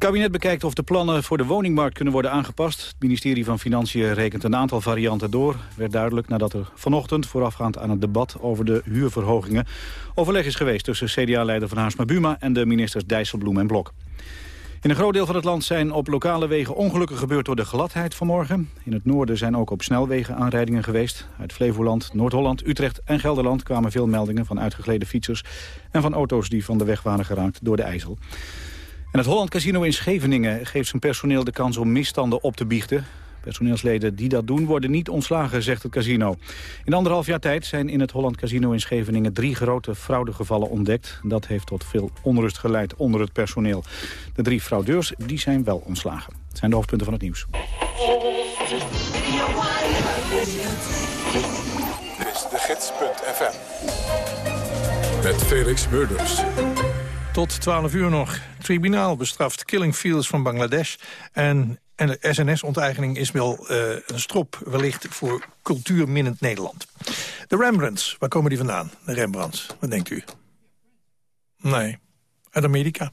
Kabinet bekijkt of de plannen voor de woningmarkt kunnen worden aangepast. Het ministerie van Financiën rekent een aantal varianten door. Werd duidelijk nadat er vanochtend, voorafgaand aan het debat over de huurverhogingen, overleg is geweest tussen CDA-leider Van Haarsma Buma en de ministers Dijsselbloem en Blok. In een groot deel van het land zijn op lokale wegen ongelukken gebeurd door de gladheid vanmorgen. In het noorden zijn ook op snelwegen aanrijdingen geweest. Uit Flevoland, Noord-Holland, Utrecht en Gelderland kwamen veel meldingen van uitgegleden fietsers en van auto's die van de weg waren geraakt door de ijzel. En het Holland Casino in Scheveningen geeft zijn personeel de kans om misstanden op te biechten. Personeelsleden die dat doen worden niet ontslagen, zegt het casino. In anderhalf jaar tijd zijn in het Holland Casino in Scheveningen drie grote fraudegevallen ontdekt. Dat heeft tot veel onrust geleid onder het personeel. De drie fraudeurs die zijn wel ontslagen. Het zijn de hoofdpunten van het nieuws. Dit is de gids.fm. Met Felix Murders. Tot 12 uur nog. Tribunaal bestraft killing fields van Bangladesh. En, en de SNS-onteigening is wel uh, een strop wellicht voor cultuurminnend Nederland. De Rembrandts, waar komen die vandaan? De Rembrandts, wat denkt u? Nee, uit Amerika.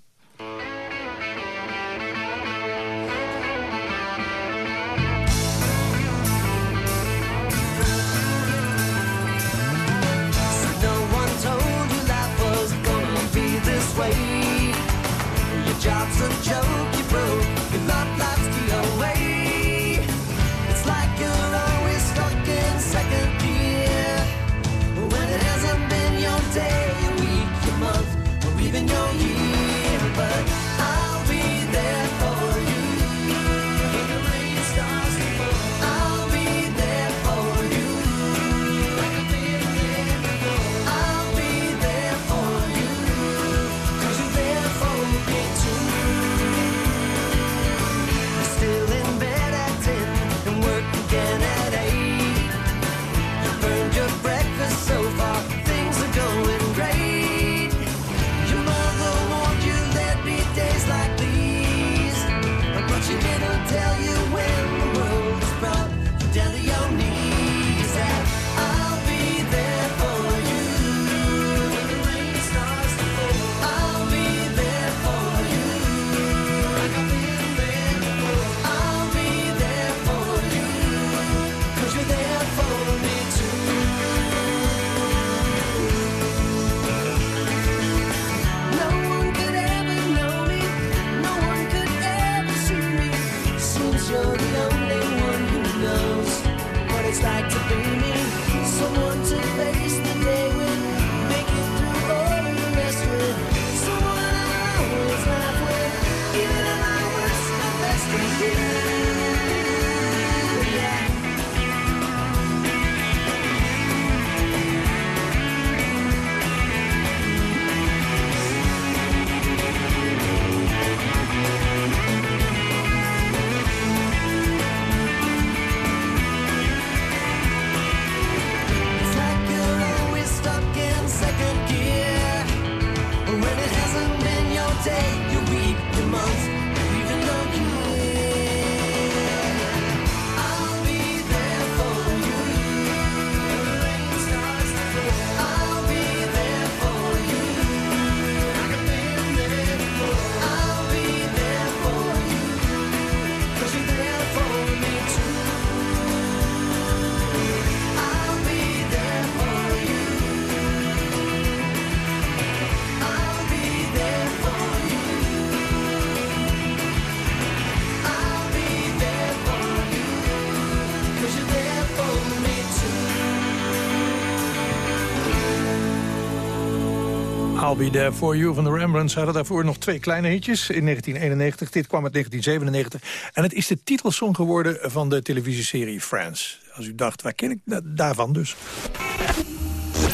I'll Be There For You van de Rembrandts hadden daarvoor nog twee kleine hitjes in 1991. Dit kwam uit 1997. En het is de titelsong geworden van de televisieserie Friends. Als u dacht, waar ken ik da- daarvan dus?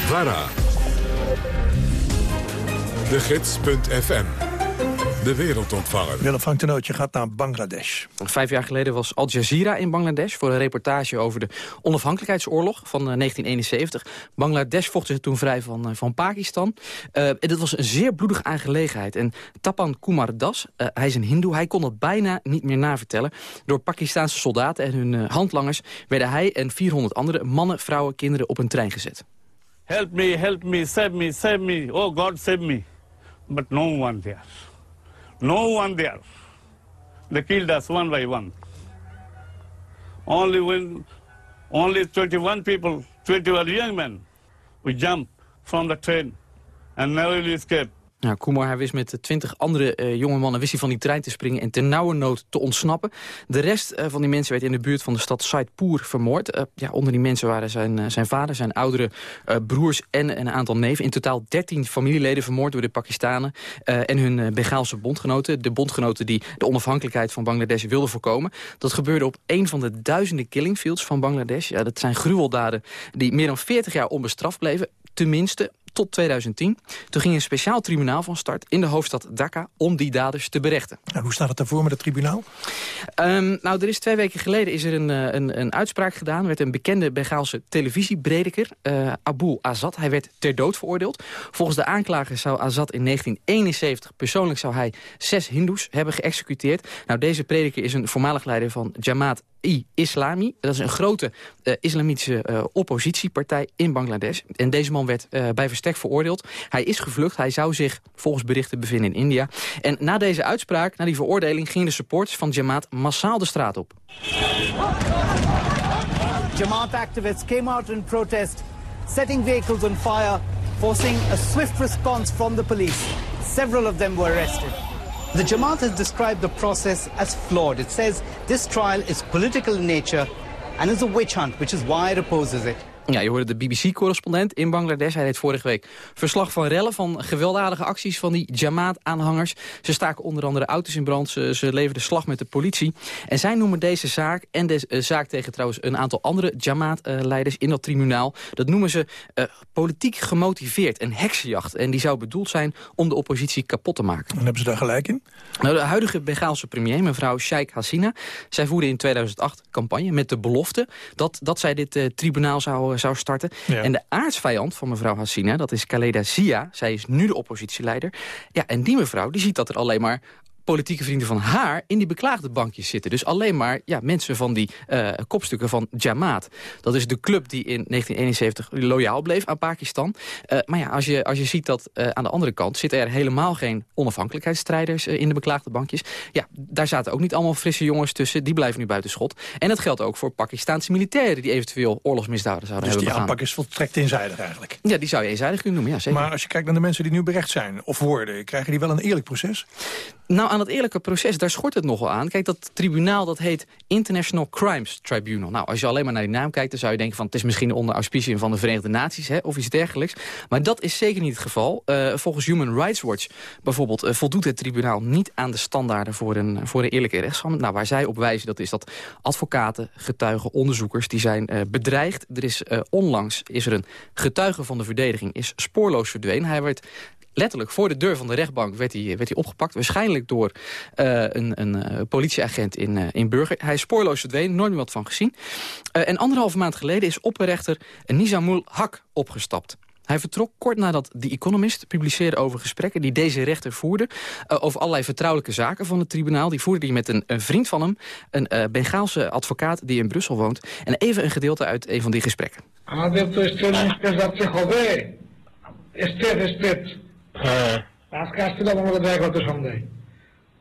VARA. De Gids.fm. De wereldontvanger. Willem van Tenootje gaat naar Bangladesh. Vijf jaar geleden was Al Jazeera in Bangladesh... voor een reportage over de onafhankelijkheidsoorlog van eh, 1971. Bangladesh vocht zich toen vrij van, eh, van Pakistan. Eh, en dit was een zeer bloedige aangelegenheid. En Tapan Kumar Das, eh, hij is een hindoe... hij kon dat bijna niet meer navertellen. Door Pakistaanse soldaten en hun eh, handlangers... werden hij en 400 andere mannen, vrouwen, kinderen op een trein gezet. Help me, help me, save me, save me. Oh, God, save me. But no one there. No one there. They killed us one by one. Only when, only 21 people, 21 young men, we jumped from the train and narrowly escaped. Nou, Kumar hij wist met twintig andere eh, jonge mannen wist hij van die trein te springen en ter nauwe nood te ontsnappen. De rest eh, van die mensen werd in de buurt van de stad Saidpur vermoord. Eh, ja, onder die mensen waren zijn, zijn vader, zijn oudere broers en een aantal neven. In totaal 13 familieleden vermoord door de Pakistanen en hun Bengaalse bondgenoten. De bondgenoten die de onafhankelijkheid van Bangladesh wilden voorkomen. Dat gebeurde op een van de duizenden killingfields van Bangladesh. Ja, dat zijn gruweldaden die meer dan 40 jaar onbestraft bleven. Tenminste, tot 2010. Toen ging een speciaal tribunaal van start in de hoofdstad Dhaka om die daders te berechten. En hoe staat het daarvoor met het tribunaal? Ehm, nou, er is twee weken geleden is er een, eh, een, een uitspraak gedaan. Er werd een bekende Bengaalse televisieprediker, eh Abu Azad. Hij werd ter dood veroordeeld. Volgens de aanklager zou Azad in 1971 persoonlijk zou hij zes hindoes hebben geëxecuteerd. Nou, deze prediker is een voormalig leider van Jamaat Islami. Dat is een grote eh, islamitische eh, oppositiepartij in Bangladesh. En deze man werd eh, bij verstek veroordeeld. Hij is gevlucht. Hij zou zich volgens berichten bevinden in India. En na deze uitspraak, na die veroordeling... gingen de supporters van Jamaat massaal de straat op. Jamaat activists came out in protest, setting vehicles on fire, forcing a swift response from the police. Several of them were arrested. The Jamaat has described the process as flawed. It says this trial is political in nature and is a witch hunt, which is why it opposes it. Ja, je hoorde de BBC-correspondent in Bangladesh. Hij deed vorige week verslag van rellen van gewelddadige acties van die Jamaat-aanhangers. Ze staken onder andere auto's in brand. Ze, ze leverden slag met de politie. En zij noemen deze zaak en de eh, zaak tegen trouwens een aantal andere Jamaat-leiders in dat tribunaal. Dat noemen ze eh, politiek gemotiveerd, een heksenjacht. En die zou bedoeld zijn om de oppositie kapot te maken. En hebben ze daar gelijk in? Nou, de huidige Bengaalse premier, mevrouw Sheikh Hasina... zij voerde in 2008 campagne met de belofte... dat, dat zij dit eh, tribunaal zou, zou starten. Ja. En de aardsvijand van mevrouw Hasina, dat is Khaleda Zia... zij is nu de oppositieleider. Ja, en die mevrouw die ziet dat er alleen maar politieke vrienden van haar in die beklaagde bankjes zitten. Dus alleen maar ja, mensen van die eh, kopstukken van Jamaat. Dat is de club die in 1971 loyaal bleef aan Pakistan. Eh, maar ja, als je, als je ziet dat eh, aan de andere kant... zitten er helemaal geen onafhankelijkheidsstrijders in de beklaagde bankjes. Ja, daar zaten ook niet allemaal frisse jongens tussen. Die blijven nu buiten schot. En dat geldt ook voor Pakistaanse militairen... die eventueel oorlogsmisdaden zouden Dus die hebben begaan. aanpak is volstrekt eenzijdig eigenlijk. Ja, die zou je eenzijdig kunnen noemen, ja zeker. Maar als je kijkt naar de mensen die nu berecht zijn of worden... krijgen die wel een eerlijk proces? Nou, aan dat eerlijke proces, daar schort het nogal aan. Kijk, dat tribunaal dat heet International Crimes Tribunal. Nou, als je alleen maar naar die naam kijkt... dan zou je denken van het is misschien onder auspiciën van de Verenigde Naties... Hè, of iets dergelijks. Maar dat is zeker niet het geval. Eh, volgens Human Rights Watch bijvoorbeeld... eh, voldoet het tribunaal niet aan de standaarden voor een, voor een eerlijke rechtsgang. Nou, waar zij op wijzen, dat is dat advocaten, getuigen, onderzoekers... die zijn eh, bedreigd. Er is onlangs is er een getuige van de verdediging... is spoorloos verdwenen. Hij werd letterlijk voor de deur van de rechtbank werd hij, werd hij opgepakt. Waarschijnlijk door eh, een, een eh, politieagent in, eh, in Burger. Hij is spoorloos verdwenen, nooit meer wat van gezien. En anderhalve maand geleden is opperrechter Nizamul Haq opgestapt. Hij vertrok kort nadat The Economist publiceerde over gesprekken... die deze rechter voerde over allerlei vertrouwelijke zaken van het tribunaal. Die voerde hij met een, een vriend van hem, een eh, Bengaalse advocaat die in Brussel woont. En even een gedeelte uit een van die gesprekken. আমাদের তো স্টেট নিতে যাচ্ছে হবে state state আজকে আসছিলাম আমাদের দেখা করতে সন্ধ্যায়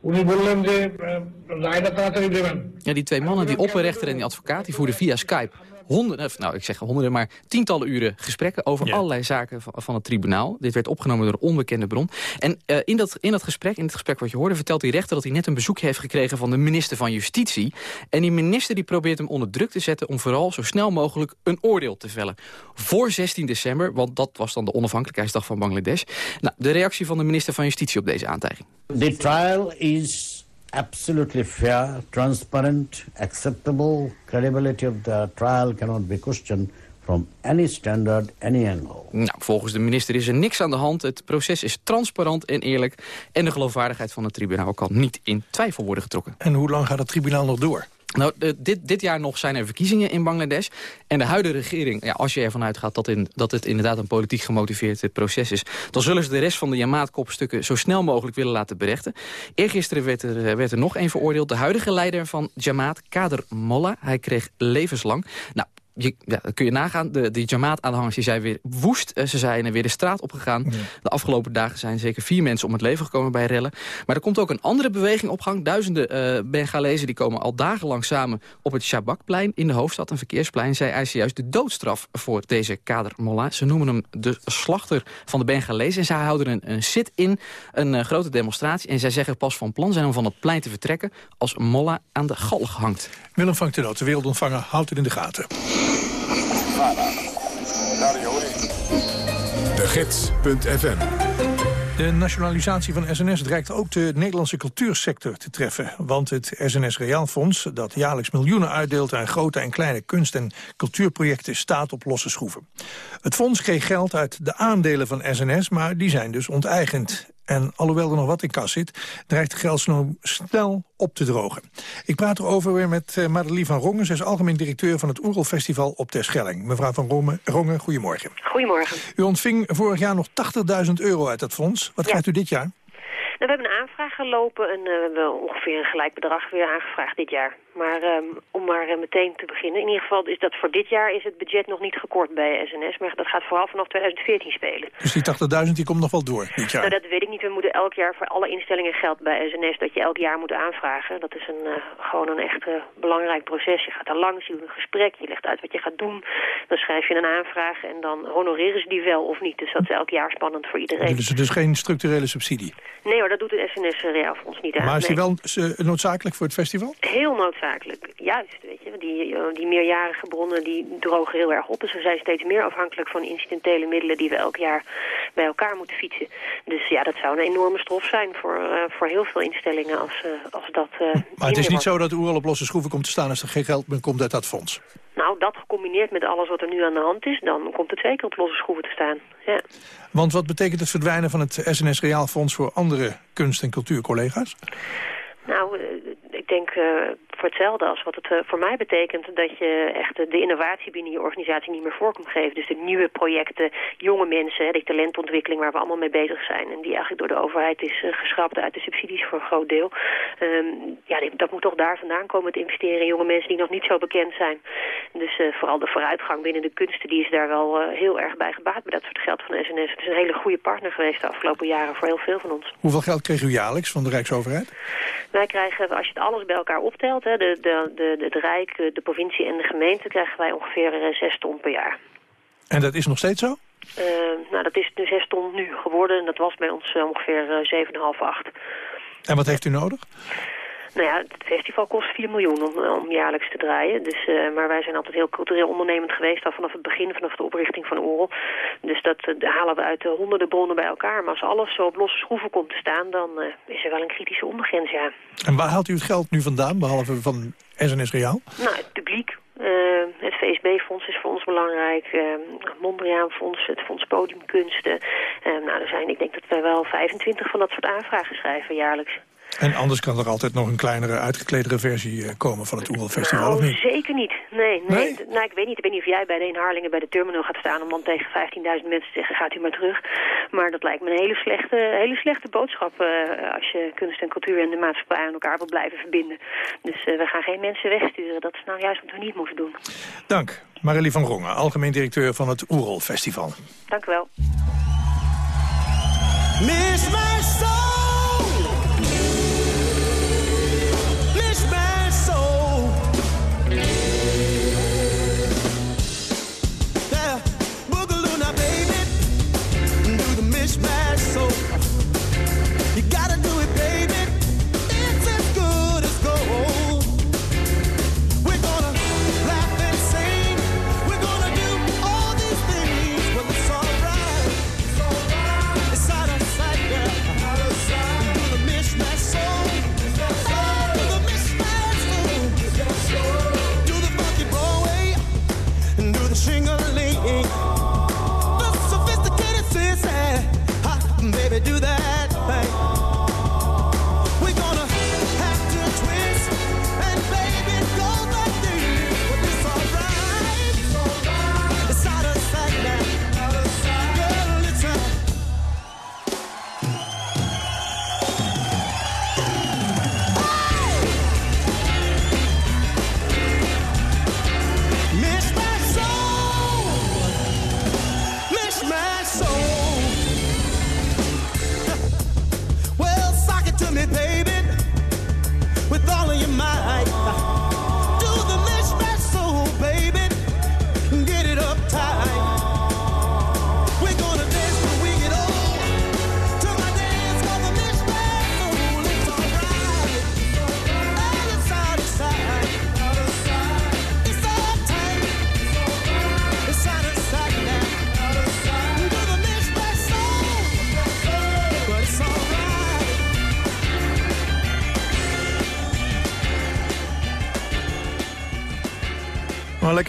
উনি বললেন যে আহ, রায়টা তাড়াতাড়ি দেবেন Ja, die twee mannen, die opperrechter en die advocaat, die voerden via Skype honderden, nou ik zeg honderden, maar tientallen uren gesprekken over allerlei zaken van, van, het tribunaal. Dit werd opgenomen door een onbekende bron. En uh, in, dat, in dat gesprek, in het gesprek wat je hoorde, vertelt die rechter dat hij net een bezoekje heeft gekregen van de minister van Justitie. En die minister die probeert hem onder druk te zetten om vooral zo snel mogelijk een oordeel te vellen. Voor 16 december, want dat was dan de onafhankelijkheidsdag van Bangladesh. Nou, de reactie van de minister van Justitie op deze aantijging. The trial is absolutely fair, transparent, acceptable. Credibility of the trial cannot be questioned from any standard, any angle. Nou, volgens de minister is er niks aan de hand. Het proces is transparant en eerlijk. En de geloofwaardigheid van het tribunaal kan niet in twijfel worden getrokken. En hoe lang gaat het tribunaal nog door? Nou, dit, dit jaar nog zijn er verkiezingen in Bangladesh. En de huidige regering, ja, als je ervan uitgaat dat, in, dat het inderdaad een politiek gemotiveerd proces is... dan zullen ze de rest van de Jamaat-kopstukken zo snel mogelijk willen laten berechten. Eergisteren werd er, eh, werd er nog één veroordeeld. De huidige leider van Jamaat, Kader Molla, hij kreeg levenslang. Nou, je, ja, dat kun je nagaan. De, de Jamaat-aanhangers zijn weer woest. Eh, ze zijn weer de straat opgegaan. De afgelopen dagen zijn zeker vier mensen om het leven gekomen bij rellen. Maar er komt ook een andere beweging op gang. Duizenden uh, Bengalezen die komen al dagenlang samen op het Shabakplein in de hoofdstad. Een verkeersplein. Zij eisen juist de doodstraf voor deze kader Mollah. Ze noemen hem de slachter van de Bengalezen. En zij houden een, een sit-in, een uh, grote demonstratie. En zij zeggen pas van plan zijn om van het plein te vertrekken... als Mollah aan de galg hangt. Willem van Tenoot, de wereldontvanger, houdt het in de gaten. De Gids.fm de nationalisatie van SNS dreigt ook de Nederlandse cultuursector te treffen. Want het SNS Reaalfonds, dat jaarlijks miljoenen uitdeelt... aan grote en kleine kunst- en cultuurprojecten, staat op losse schroeven. Het fonds kreeg geld uit de aandelen van SNS, maar die zijn dus onteigend. En alhoewel er nog wat in kas zit, dreigt de geldstroom snel op te drogen. Ik praat erover weer met uh, Madelie van Rongen. Zij is algemeen directeur van het Oerolfestival op Terschelling. Mevrouw van Rongen, Rongen, goedemorgen. Goedemorgen. U ontving vorig jaar nog 80.000 euro uit dat fonds. Wat krijgt u dit jaar? We hebben een aanvraag gelopen en uh, we hebben ongeveer een gelijk bedrag weer aangevraagd dit jaar. Maar um, om maar uh, meteen te beginnen. In ieder geval is dat voor dit jaar is het budget nog niet gekort bij SNS. Maar dat gaat vooral vanaf 2014 spelen. Dus die 80.000 die komt nog wel door dit jaar? Nou, dat weet ik niet. We moeten elk jaar voor alle instellingen geld bij SNS dat je elk jaar moet aanvragen. Dat is een, uh, gewoon een echt uh, belangrijk proces. Je gaat daar langs, je doet een gesprek, je legt uit wat je gaat doen. Dan schrijf je een aanvraag en dan honoreren ze die wel of niet. Dus dat is elk jaar spannend voor iedereen. Dus is geen structurele subsidie? Nee hoor, dat doet het SNS Reaalfonds niet aan. Maar is die wel noodzakelijk voor het festival? Heel noodzakelijk. Juist, weet je. Die, die meerjarige bronnen die drogen heel erg op. Dus we zijn steeds meer afhankelijk van incidentele middelen die we elk jaar bij elkaar moeten fietsen. Dus ja, dat zou een enorme strof zijn voor, uh, voor heel veel instellingen als, uh, als dat... Uh, maar het is niet zo dat de oerl op losse schroeven komt te staan als er geen geld meer komt uit dat fonds? Nou, dat gecombineerd met alles wat er nu aan de hand is, dan komt het zeker op losse schroeven te staan. Ja. Want wat betekent het verdwijnen van het SNS Reaalfonds voor andere kunst- en cultuurcollega's? Nou, ik denk uh, voor hetzelfde als wat het uh, voor mij betekent... dat je echt de innovatie binnen je organisatie niet meer voor kunt geven. Dus de nieuwe projecten, jonge mensen, die talentontwikkeling waar we allemaal mee bezig zijn... en die eigenlijk door de overheid is uh, geschrapt uit de subsidies voor een groot deel. Um, ja, dat moet toch daar vandaan komen, het investeren in jonge mensen die nog niet zo bekend zijn. Dus vooral de vooruitgang binnen de kunsten, die is daar wel heel erg bij gebaat... bij dat soort geld van SNS. Het is een hele goede partner geweest de afgelopen jaren voor heel veel van ons. Hoeveel geld kreeg u jaarlijks van de Rijksoverheid? Wij krijgen, als je het alles bij elkaar optelt, hè, de, de, de, de, het Rijk, de provincie en de gemeente, krijgen wij ongeveer uh, 6 ton per jaar. En dat is nog steeds zo? Uh, nou, dat is nu 6 ton nu geworden en dat was bij ons uh, ongeveer 7,5, 8. En wat heeft u nodig? Nou ja, het festival kost 4 miljoen om, om jaarlijks te draaien. Dus, uh, maar wij zijn altijd heel cultureel ondernemend geweest, al vanaf het begin, vanaf de oprichting van Oerol. Dus dat uh, halen we uit de honderden bronnen bij elkaar. Maar als alles zo op losse schroeven komt te staan, dan uh, is er wel een kritische ondergrens, ja. En waar haalt u het geld nu vandaan, behalve van SNS Reaal? Nou, het publiek. Uh, het VSB-fonds is voor ons belangrijk. Uh, Mondriaan-fonds, het Fonds Podiumkunsten. Uh, nou, er zijn, ik denk dat wij wel 25 van dat soort aanvragen schrijven jaarlijks. En anders kan er altijd nog een kleinere, uitgekledere versie komen van het Oerol Festival, nou, of niet? zeker niet. Nee, nee. nee? Nou, ik weet niet. Ik weet niet of jij bij de in Harlingen bij de terminal gaat staan... om dan tegen 15.000 mensen te zeggen, gaat u maar terug. Maar dat lijkt me een hele slechte, hele slechte boodschap... Uh, als je kunst en cultuur en de maatschappij aan elkaar wil blijven verbinden. Dus uh, we gaan geen mensen wegsturen. Dat is nou juist wat we niet moeten doen. Dank. Marilie van Rongen, algemeen directeur van het Oerol Festival. Dank u wel. Miss my soul.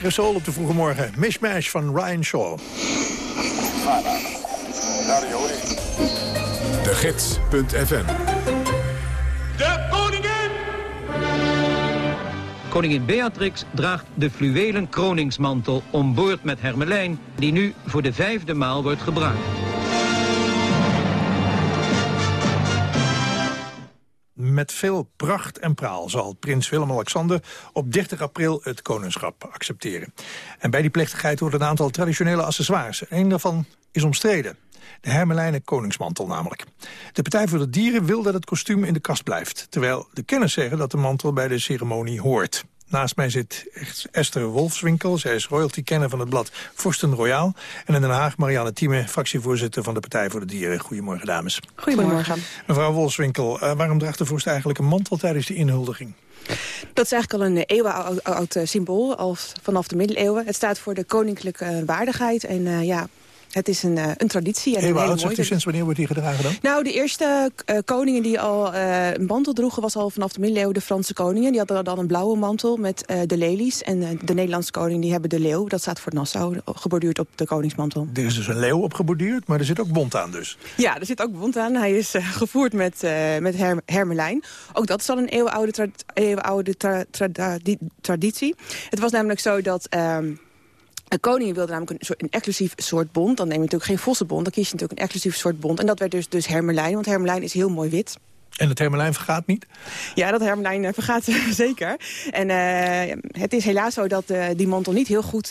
Lekkere soul op de vroege morgen. Mishmash van Ryan Shaw. De Gids.fm De koningin! Koningin Beatrix draagt de fluwelen kroningsmantel om boord met Hermelijn... die nu voor de vijfde maal wordt gebruikt. Met veel pracht en praal zal prins Willem-Alexander op 30 april het koningschap accepteren. En bij die plechtigheid hoort een aantal traditionele accessoires. Een daarvan is omstreden. De hermelijnen koningsmantel namelijk. De Partij voor de Dieren wil dat het kostuum in de kast blijft. Terwijl de kenners zeggen dat de mantel bij de ceremonie hoort. Naast mij zit Esther Wolfswinkel. Zij is royalty-kenner van het blad Vorsten Royaal. En in Den Haag Marianne Thieme, fractievoorzitter van de Partij voor de Dieren. Goedemorgen, dames. Goedemorgen. Mevrouw Wolfswinkel, eh, waarom draagt de vorst eigenlijk een mantel tijdens de inhuldiging? Dat is eigenlijk al een eeuwenoud oud, eh, symbool, al vanaf de middeleeuwen. Het staat voor de koninklijke waardigheid. En eh, ja, het is een, eh, een traditie. En een hele Eeuwen oud, zegt mooie u, sinds wanneer wordt die gedragen dan? Nou, de eerste eh, koningen die al eh, een mantel droegen... was al vanaf de middeleeuwen de Franse koningen. Die hadden dan een blauwe mantel met de lelies. En de Nederlandse koning die hebben de leeuw. Dat staat voor Nassau, geborduurd op de koningsmantel. Er is dus een leeuw op geborduurd, maar er zit ook bont aan dus. Ja, er zit ook bont aan. Hij is gevoerd met, met her hermelijn. Ook dat is al een eeuwenoude, tra eeuwenoude tra tra die- traditie. Het was namelijk zo dat... ehm een koning wilde namelijk een, soort, een exclusief soort bont. Dan neem je natuurlijk geen vossenbont, dan kies je natuurlijk een exclusief soort bont. En dat werd dus, dus hermelijn, want hermelijn is heel mooi wit. En het hermelijn vergaat niet? Ja, dat hermelijn eh, vergaat zeker. En eh, het is helaas zo dat eh, die mantel niet heel goed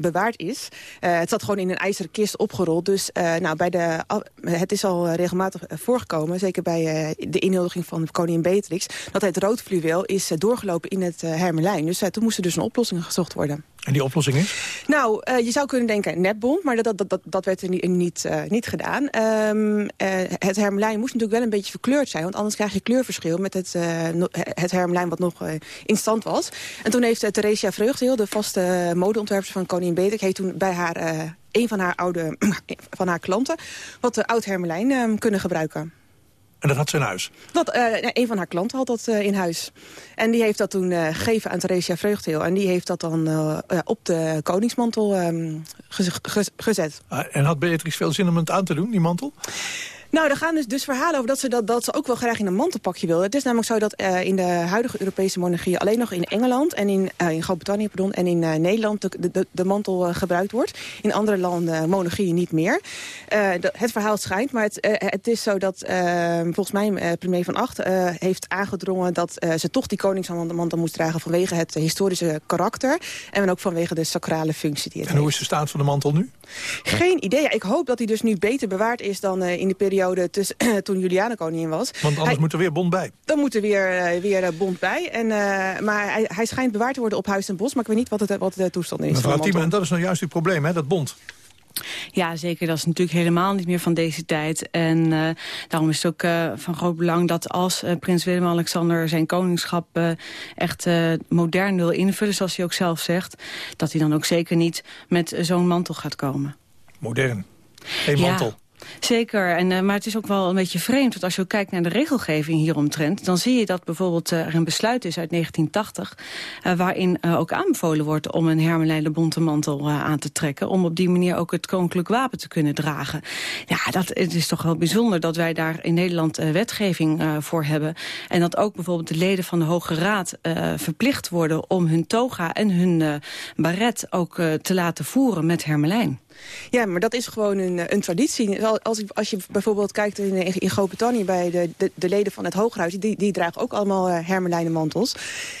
bewaard is. Het zat gewoon in een ijzeren kist opgerold. Dus nou, bij de, het is al regelmatig voorgekomen, zeker bij de inhuldiging van koningin Beatrix, dat het rood fluweel is doorgelopen in het hermelijn. Dus toen moest er dus een oplossing gezocht worden. En die oplossing is? Nou, eh, je zou kunnen denken netbond, maar dat, dat, dat, dat werd er niet, niet, eh, niet gedaan. Ehm, eh, het hermelijn moest natuurlijk wel een beetje verkleurd zijn, want anders krijg je kleurverschil met het, no- het hermelijn wat nog in stand was. En toen heeft Theresia Vreugdeel, de vaste modeontwerper van koningin Beatrix, heeft toen bij haar, een van haar, oude, van haar klanten wat uh, oud hermelijn eh, kunnen gebruiken. En dat had ze in huis? Dat, eh, een van haar klanten had dat eh, in huis. En die heeft dat toen eh, gegeven aan Theresia Vreugdeel. En die heeft dat dan op de koningsmantel ehm, gez- gez- gezet. Ah, En had Beatrix veel zin om het aan te doen, die mantel? Nou, er gaan dus, dus verhalen over dat ze, dat, dat ze ook wel graag in een mantelpakje wil. Het is namelijk zo dat eh, in de huidige Europese monarchie... alleen nog in Engeland en in, eh, in Groot-Brittannië pardon, en in eh, Nederland de, de, de mantel gebruikt wordt. In andere landen, monarchieën, niet meer. De- het verhaal schijnt, maar het, het is zo dat volgens mij premier Van Acht... heeft aangedrongen dat ze toch die koningsmantel moest dragen... vanwege het historische karakter en ook vanwege de sacrale functie die het En hoe is de staat van de mantel nu? geen idee. Ja, ik hoop dat hij dus nu beter bewaard is dan in de periode tussen, toen Juliana koningin was. Want anders Hij- moet er weer bond bij. Dan moet er weer, eh, weer eh, bond bij. En, eh, maar hij, hij schijnt bewaard te worden op Huis en Bos. Maar ik weet niet wat, het, wat de toestand is. Mevrouw de mantel. Thieme, en dat is nou juist uw probleem, hè, dat bond. Ja, zeker. Dat is natuurlijk helemaal niet meer van deze tijd. En eh, daarom is het ook eh, van groot belang dat als prins Willem-Alexander zijn koningschap eh, echt eh, modern wil invullen, zoals hij ook zelf zegt, dat hij dan ook zeker niet met zo'n mantel gaat komen. Modern. Geen Ja. mantel. Zeker, en, uh, maar het is ook wel een beetje vreemd... want als je kijkt naar de regelgeving hieromtrent... dan zie je dat bijvoorbeeld uh, er een besluit is uit 1980... Uh, waarin ook aanbevolen wordt om een Hermelijn de Bonte mantel aan te trekken... om op die manier ook het koninklijk wapen te kunnen dragen. Ja, dat het is toch wel bijzonder dat wij daar in Nederland wetgeving voor hebben... en dat ook bijvoorbeeld de leden van de Hoge Raad verplicht worden... om hun toga en hun baret ook te laten voeren met hermelijn. Ja, maar dat is gewoon een, eh, een traditie. Als, als je bijvoorbeeld kijkt in, in Groot-Brittannië... bij de, de, de, leden van het Hooghuis, die, die dragen ook allemaal uh, hermelijnen mantels.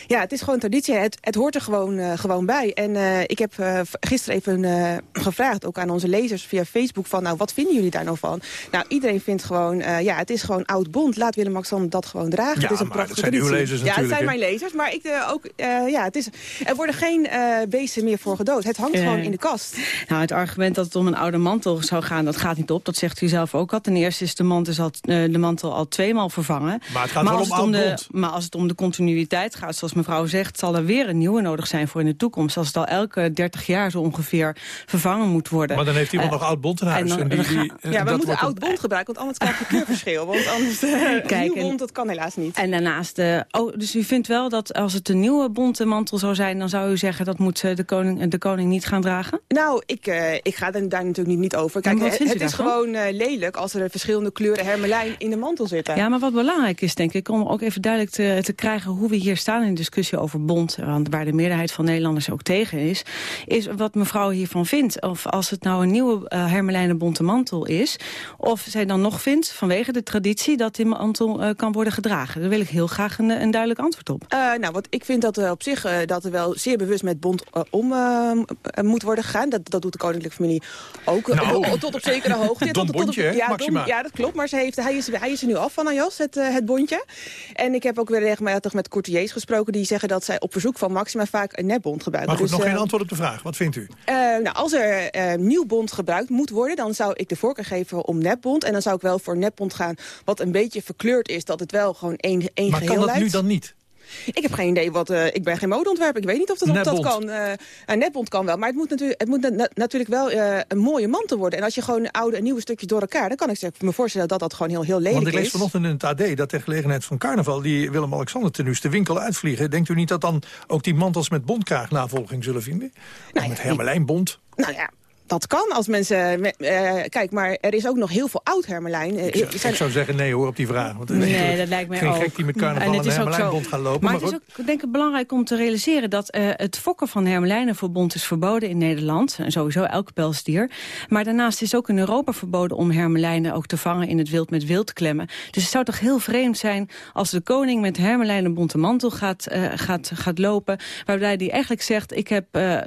Ja, het is gewoon traditie. Het, het hoort er gewoon, uh, gewoon bij. En uh, ik heb gisteren even gevraagd, ook aan onze lezers via Facebook... van nou, wat vinden jullie daar nou van? Nou, iedereen vindt gewoon, ja, het is gewoon oud bond. Laat Willem-Alexander dat gewoon dragen. Ja, het is een maar dat zijn uw lezers Ja, het zijn mijn lezers. Maar ik ook, ja, het is, er worden geen beesten meer voor gedood. Het hangt gewoon in de kast. Nou, het argument dat het om een oude mantel zou gaan, dat gaat niet op. Dat zegt u zelf ook al. Ten eerste is de mantel al, uh, de mantel al tweemaal vervangen. Maar het gaat maar wel om, om de, Maar als het om de continuïteit gaat, zoals mevrouw zegt... zal er weer een nieuwe nodig zijn voor in de toekomst. Als het al elke 30 jaar zo ongeveer vervangen moet worden. Maar dan heeft iemand uh, nog oud bond in huis. En die, die, ja, we moeten oud bond gebruiken, want anders krijg je kleurverschil. Want anders, uh, Kijk, nieuw bond, dat kan helaas niet. En daarnaast, uh, oh, dus u vindt wel dat als het een nieuwe bonte mantel zou zijn... dan zou u zeggen dat moet de koning, de koning niet gaan dragen? Nou, ik, ik ga daar natuurlijk niet, niet over. Kijk, het, het is gewoon uh, lelijk als er verschillende kleuren hermelijn in de mantel zitten. Ja, maar wat belangrijk is, denk ik, om ook even duidelijk te, te krijgen hoe we hier staan in de discussie over bond, want waar de meerderheid van Nederlanders ook tegen is, is wat mevrouw hiervan vindt. Of als het nou een nieuwe uh, hermelijnen bonte mantel is, of zij dan nog vindt, vanwege de traditie, dat die mantel uh, kan worden gedragen. Daar wil ik heel graag een, een duidelijk antwoord op. nou, wat ik vind dat er op zich dat er wel zeer bewust met bond om moet worden gegaan. Dat, dat doet de koninklijke familie ook. Nou, tot op zekere hoogte. Tot, bondje, tot op, ja, Maxima. ja, dat klopt. Maar ze heeft, hij, is, hij is er nu af van Anjas, het, uh, het bondje. En ik heb ook weer regelmatig met courtiers gesproken... die zeggen dat zij op verzoek van Maxima vaak een nepbond gebruiken. Maar goed, dus, nog uh, geen antwoord op de vraag. Wat vindt u? Uh, nou, als er nieuw bond gebruikt moet worden... dan zou ik de voorkeur geven om nepbond. En dan zou ik wel voor nepbond gaan wat een beetje verkleurd is... dat het wel gewoon één, één maar geheel kan dat lijkt. nu dan niet? Ik heb geen idee wat. Uh, ik ben geen modeontwerper. Ik weet niet of dat, of dat kan. Uh, een netbond kan wel. Maar het moet, natuurlijk, het moet na natuurlijk wel uh, een mooie mantel worden. En als je gewoon oude en nieuwe stukjes door elkaar. dan kan ik me voorstellen dat dat gewoon heel, heel lelijk is. Want ik lees is. vanochtend in het AD dat ter gelegenheid van carnaval. die Willem-Alexander tenues de winkel uitvliegen. Denkt u niet dat dan ook die mantels met bondkraag navolging zullen vinden? Nou, met Hermelijnbond? Nou ja, dat kan als mensen... Uh, kijk, maar er is ook nog heel veel oud hermelijn. Uh, ik, zou, zijn... ik zou zeggen nee hoor op die vraag. Want nee, dat lijkt mij geen ook. gek die met carnaval en, en hermelijnbond gaan lopen. Maar, maar het is ook denk ik belangrijk om te realiseren... dat uh, het fokken van hermelijnen voor bond is verboden in Nederland. En sowieso elk pelsdier. Maar daarnaast is ook in Europa verboden om hermelijnen ook te vangen... in het wild met wildklemmen. Dus het zou toch heel vreemd zijn als de koning met hermelijnen bonte mantel gaat, gaat, gaat lopen... waarbij hij eigenlijk zegt, ik, heb,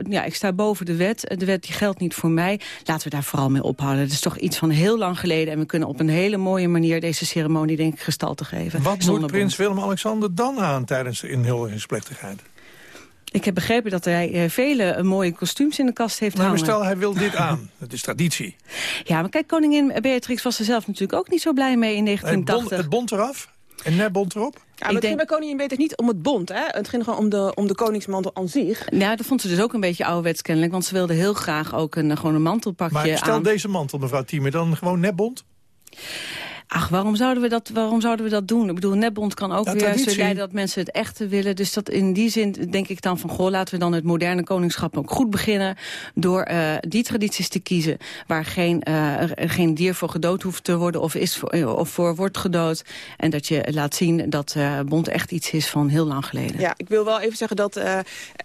ja, ik sta boven de wet. De wet die geldt niet voor mij. Laten we daar vooral mee ophouden. Het is toch iets van heel lang geleden. En we kunnen op een hele mooie manier deze ceremonie denk ik gestalte geven. Wat moet prins Willem-Alexander dan aan tijdens de inhuldigingsplechtigheid? Ik heb begrepen dat hij uh, vele mooie kostuums in de kast heeft maar hangen. Maar stel, hij wil dit aan. Het is traditie. Ja, maar kijk, koningin Beatrix was er zelf natuurlijk ook niet zo blij mee in 1980. Het bond, het bond eraf? En net bond erop? Ja, maar het ging bij koningin Beatrix niet om het bond, hè? Het ging gewoon om de, om de koningsmantel aan zich. Ja, dat vond ze dus ook een beetje ouderwets kennelijk. Want ze wilde heel graag ook een, gewoon een mantelpakje Maar stel aan. deze mantel, mevrouw Thieme, dan gewoon netbond? Ach, waarom zouden we dat, waarom zouden we dat doen? Ik bedoel, netbond kan ook weer zo leiden dat mensen het echte willen. Dus dat in die zin denk ik dan van... goh, laten we dan het moderne koningschap ook goed beginnen... door eh, die tradities te kiezen waar geen, eh, geen dier voor gedood hoeft te worden... of, is voor, eh, of voor wordt gedood. En dat je laat zien dat bond echt iets is van heel lang geleden. Ja, ik wil wel even zeggen dat...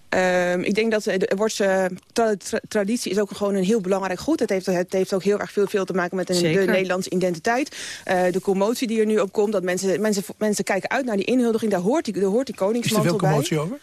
eh, ehm, ik denk dat eh, de Wordse tra tra- traditie is ook gewoon een heel belangrijk goed. Het heeft, het heeft ook heel erg veel, veel te maken met een, de. Nederlandse identiteit. Eh, de commotie die er nu op komt, dat mensen, mensen, mensen kijken uit naar die inhuldiging. Daar hoort die, daar hoort die Is er koningsmantel veel bij. commotie over?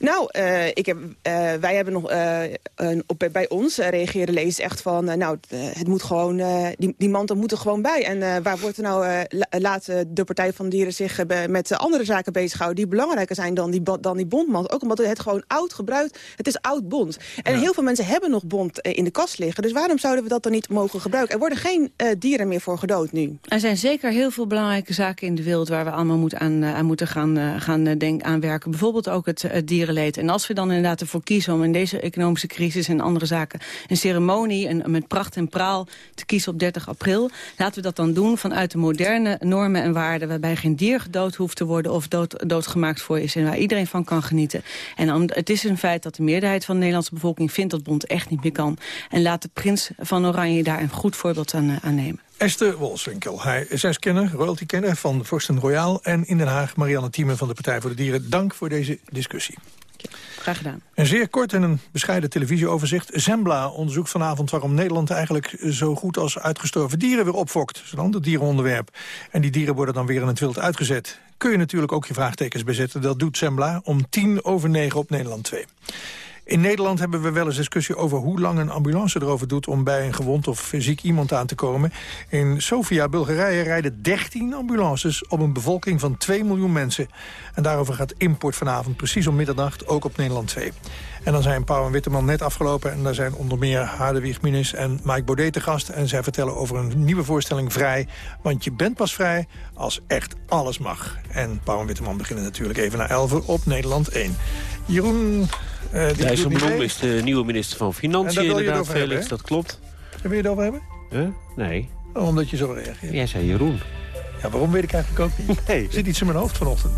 Nou, eh, ik heb, eh, wij hebben nog eh, een, op, bij ons reageren lezers echt van... nou, het moet gewoon, die, die mantel moet er gewoon bij. En waar wordt er nou, la- laat eh, de Partij van de Dieren zich met andere zaken bezighouden... die belangrijker zijn dan die, dan die. Ook omdat het gewoon oud gebruikt, het is oud bond. En heel veel mensen hebben nog bond in de kast liggen. Dus waarom zouden we dat dan niet mogen gebruiken? Er worden geen dieren meer voor gedood nu. Er zijn zeker heel veel belangrijke zaken in de wereld... waar we allemaal moet aan, aan moeten gaan, gaan denk, aan werken. Bijvoorbeeld ook het, het En als we dan inderdaad ervoor kiezen om in deze economische crisis en andere zaken... een ceremonie en met pracht en praal te kiezen op 30 april... laten we dat dan doen vanuit de moderne normen en waarden... waarbij geen dier gedood hoeft te worden of dood, doodgemaakt voor is... en waar iedereen van kan genieten. En het is een feit dat de meerderheid van de Nederlandse bevolking... vindt dat Bond echt niet meer kan. En laat de prins van Oranje daar een goed voorbeeld aan, aan nemen. Esther Wolfswinkel. Hij is kenner, royalty-kenner van Vorsten Royaal... en in Den Haag Marianne Thieme van de Partij voor de Dieren. Dank voor deze discussie. Graag gedaan. Een zeer kort en een bescheiden televisieoverzicht. Zembla onderzoekt vanavond waarom Nederland eigenlijk zo goed als uitgestorven dieren weer opfokt. Dat is een ander dierenonderwerp. En die dieren worden dan weer in het wild uitgezet. Kun je natuurlijk ook je vraagtekens bezetten. Dat doet Zembla om tien over negen op Nederland 2. In Nederland hebben we wel eens discussie over hoe lang een ambulance erover doet... om bij een gewond of ziek iemand aan te komen. In Sofia, Bulgarije, rijden 13 ambulances op een bevolking van 2 miljoen mensen. En daarover gaat import vanavond precies om middernacht, ook op Nederland 2. En dan zijn Pauw en Witteman net afgelopen... en daar zijn onder meer Hadewig Minis en Mike Baudet te gast. En zij vertellen over een nieuwe voorstelling Vrij. Want je bent pas vrij als echt alles mag. En Pauw en Witteman beginnen natuurlijk even naar 11 op Nederland 1. Jeroen uh, Dijsselbloem is de nieuwe minister van Financiën, inderdaad, Felix, hebben, dat klopt. Wil je het over hebben? Huh? Nee. Oh, omdat je zo reageert. Jij zei Jeroen. Ja, waarom weet ik eigenlijk ook niet. Nee. Er zit iets in mijn hoofd vanochtend.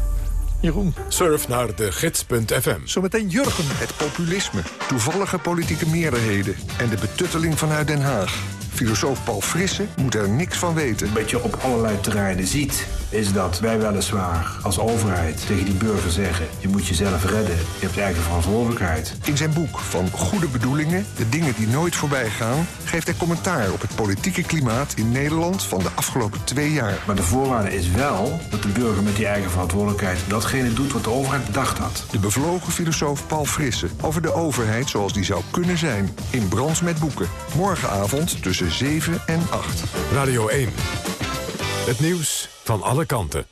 Jeroen. Surf naar de gids.fm. Zometeen Jurgen. Het populisme, toevallige politieke meerderheden... en de betutteling vanuit Den Haag. Filosoof Paul Frisse moet er niks van weten. Wat je op allerlei terreinen ziet, is dat wij weliswaar als overheid tegen die burger zeggen... je moet jezelf redden, je hebt eigen verantwoordelijkheid. In zijn boek Van Goede Bedoelingen, de dingen die nooit voorbij gaan... geeft hij commentaar op het politieke klimaat in Nederland van de afgelopen twee jaar. Maar de voorwaarde is wel dat de burger met die eigen verantwoordelijkheid... datgene doet wat de overheid bedacht had. De bevlogen filosoof Paul Frisse over de overheid zoals die zou kunnen zijn. In Brands met Boeken. Morgenavond tussen 7 en 8. Radio 1. Het nieuws van alle kanten.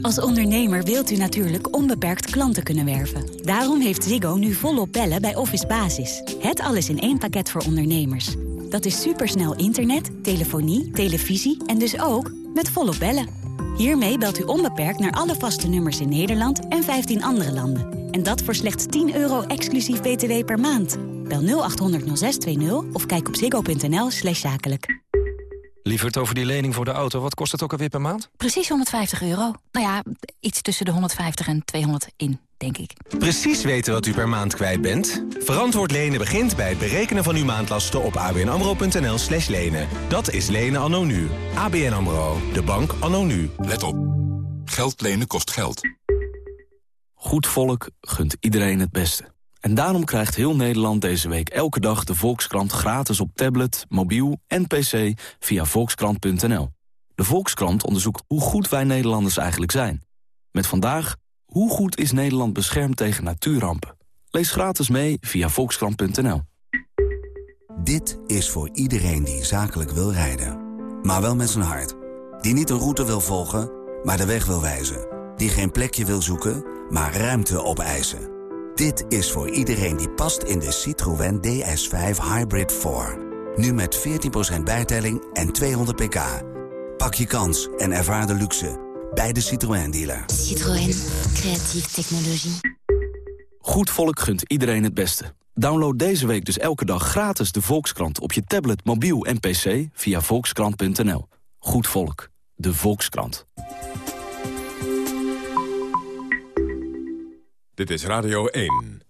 Als ondernemer wilt u natuurlijk onbeperkt klanten kunnen werven. Daarom heeft Ziggo nu volop bellen bij Office Basis. Het alles in één pakket voor ondernemers. Dat is supersnel internet, telefonie, televisie en dus ook met volop bellen. Hiermee belt u onbeperkt naar alle vaste nummers in Nederland en 15 andere landen. En dat voor slechts 10 euro exclusief btw per maand. Bel 0800 0620 of kijk op ziggo.nl slash zakelijk. Lieverd over die lening voor de auto, wat kost het ook alweer per maand? Precies 150 euro. Nou ja, iets tussen de 150 en 200 in, denk ik. Precies weten wat u per maand kwijt bent? Verantwoord lenen begint bij het berekenen van uw maandlasten op abnamro.nl slash lenen. Dat is lenen anno nu. ABN AMRO, de bank anno nu. Let op. Geld lenen kost geld. Goed volk gunt iedereen het beste. En daarom krijgt heel Nederland deze week elke dag de Volkskrant gratis op tablet, mobiel en pc via volkskrant.nl. De Volkskrant onderzoekt hoe goed wij Nederlanders eigenlijk zijn. Met vandaag, hoe goed is Nederland beschermd tegen natuurrampen? Lees gratis mee via volkskrant.nl. Dit is voor iedereen die zakelijk wil rijden. Maar wel met zijn hart. Die niet een route wil volgen, maar de weg wil wijzen. Die geen plekje wil zoeken, maar ruimte opeisen. Dit is voor iedereen die past in de Citroën DS5 Hybrid 4. Nu met 14% bijtelling en 200 pk. Pak je kans en ervaar de luxe bij de Citroën dealer. Citroën, creatieve technologie. Goed volk gunt iedereen het beste. Download deze week dus elke dag gratis de Volkskrant op je tablet, mobiel en pc via volkskrant.nl. Goed volk, de Volkskrant. Dit is Radio 1.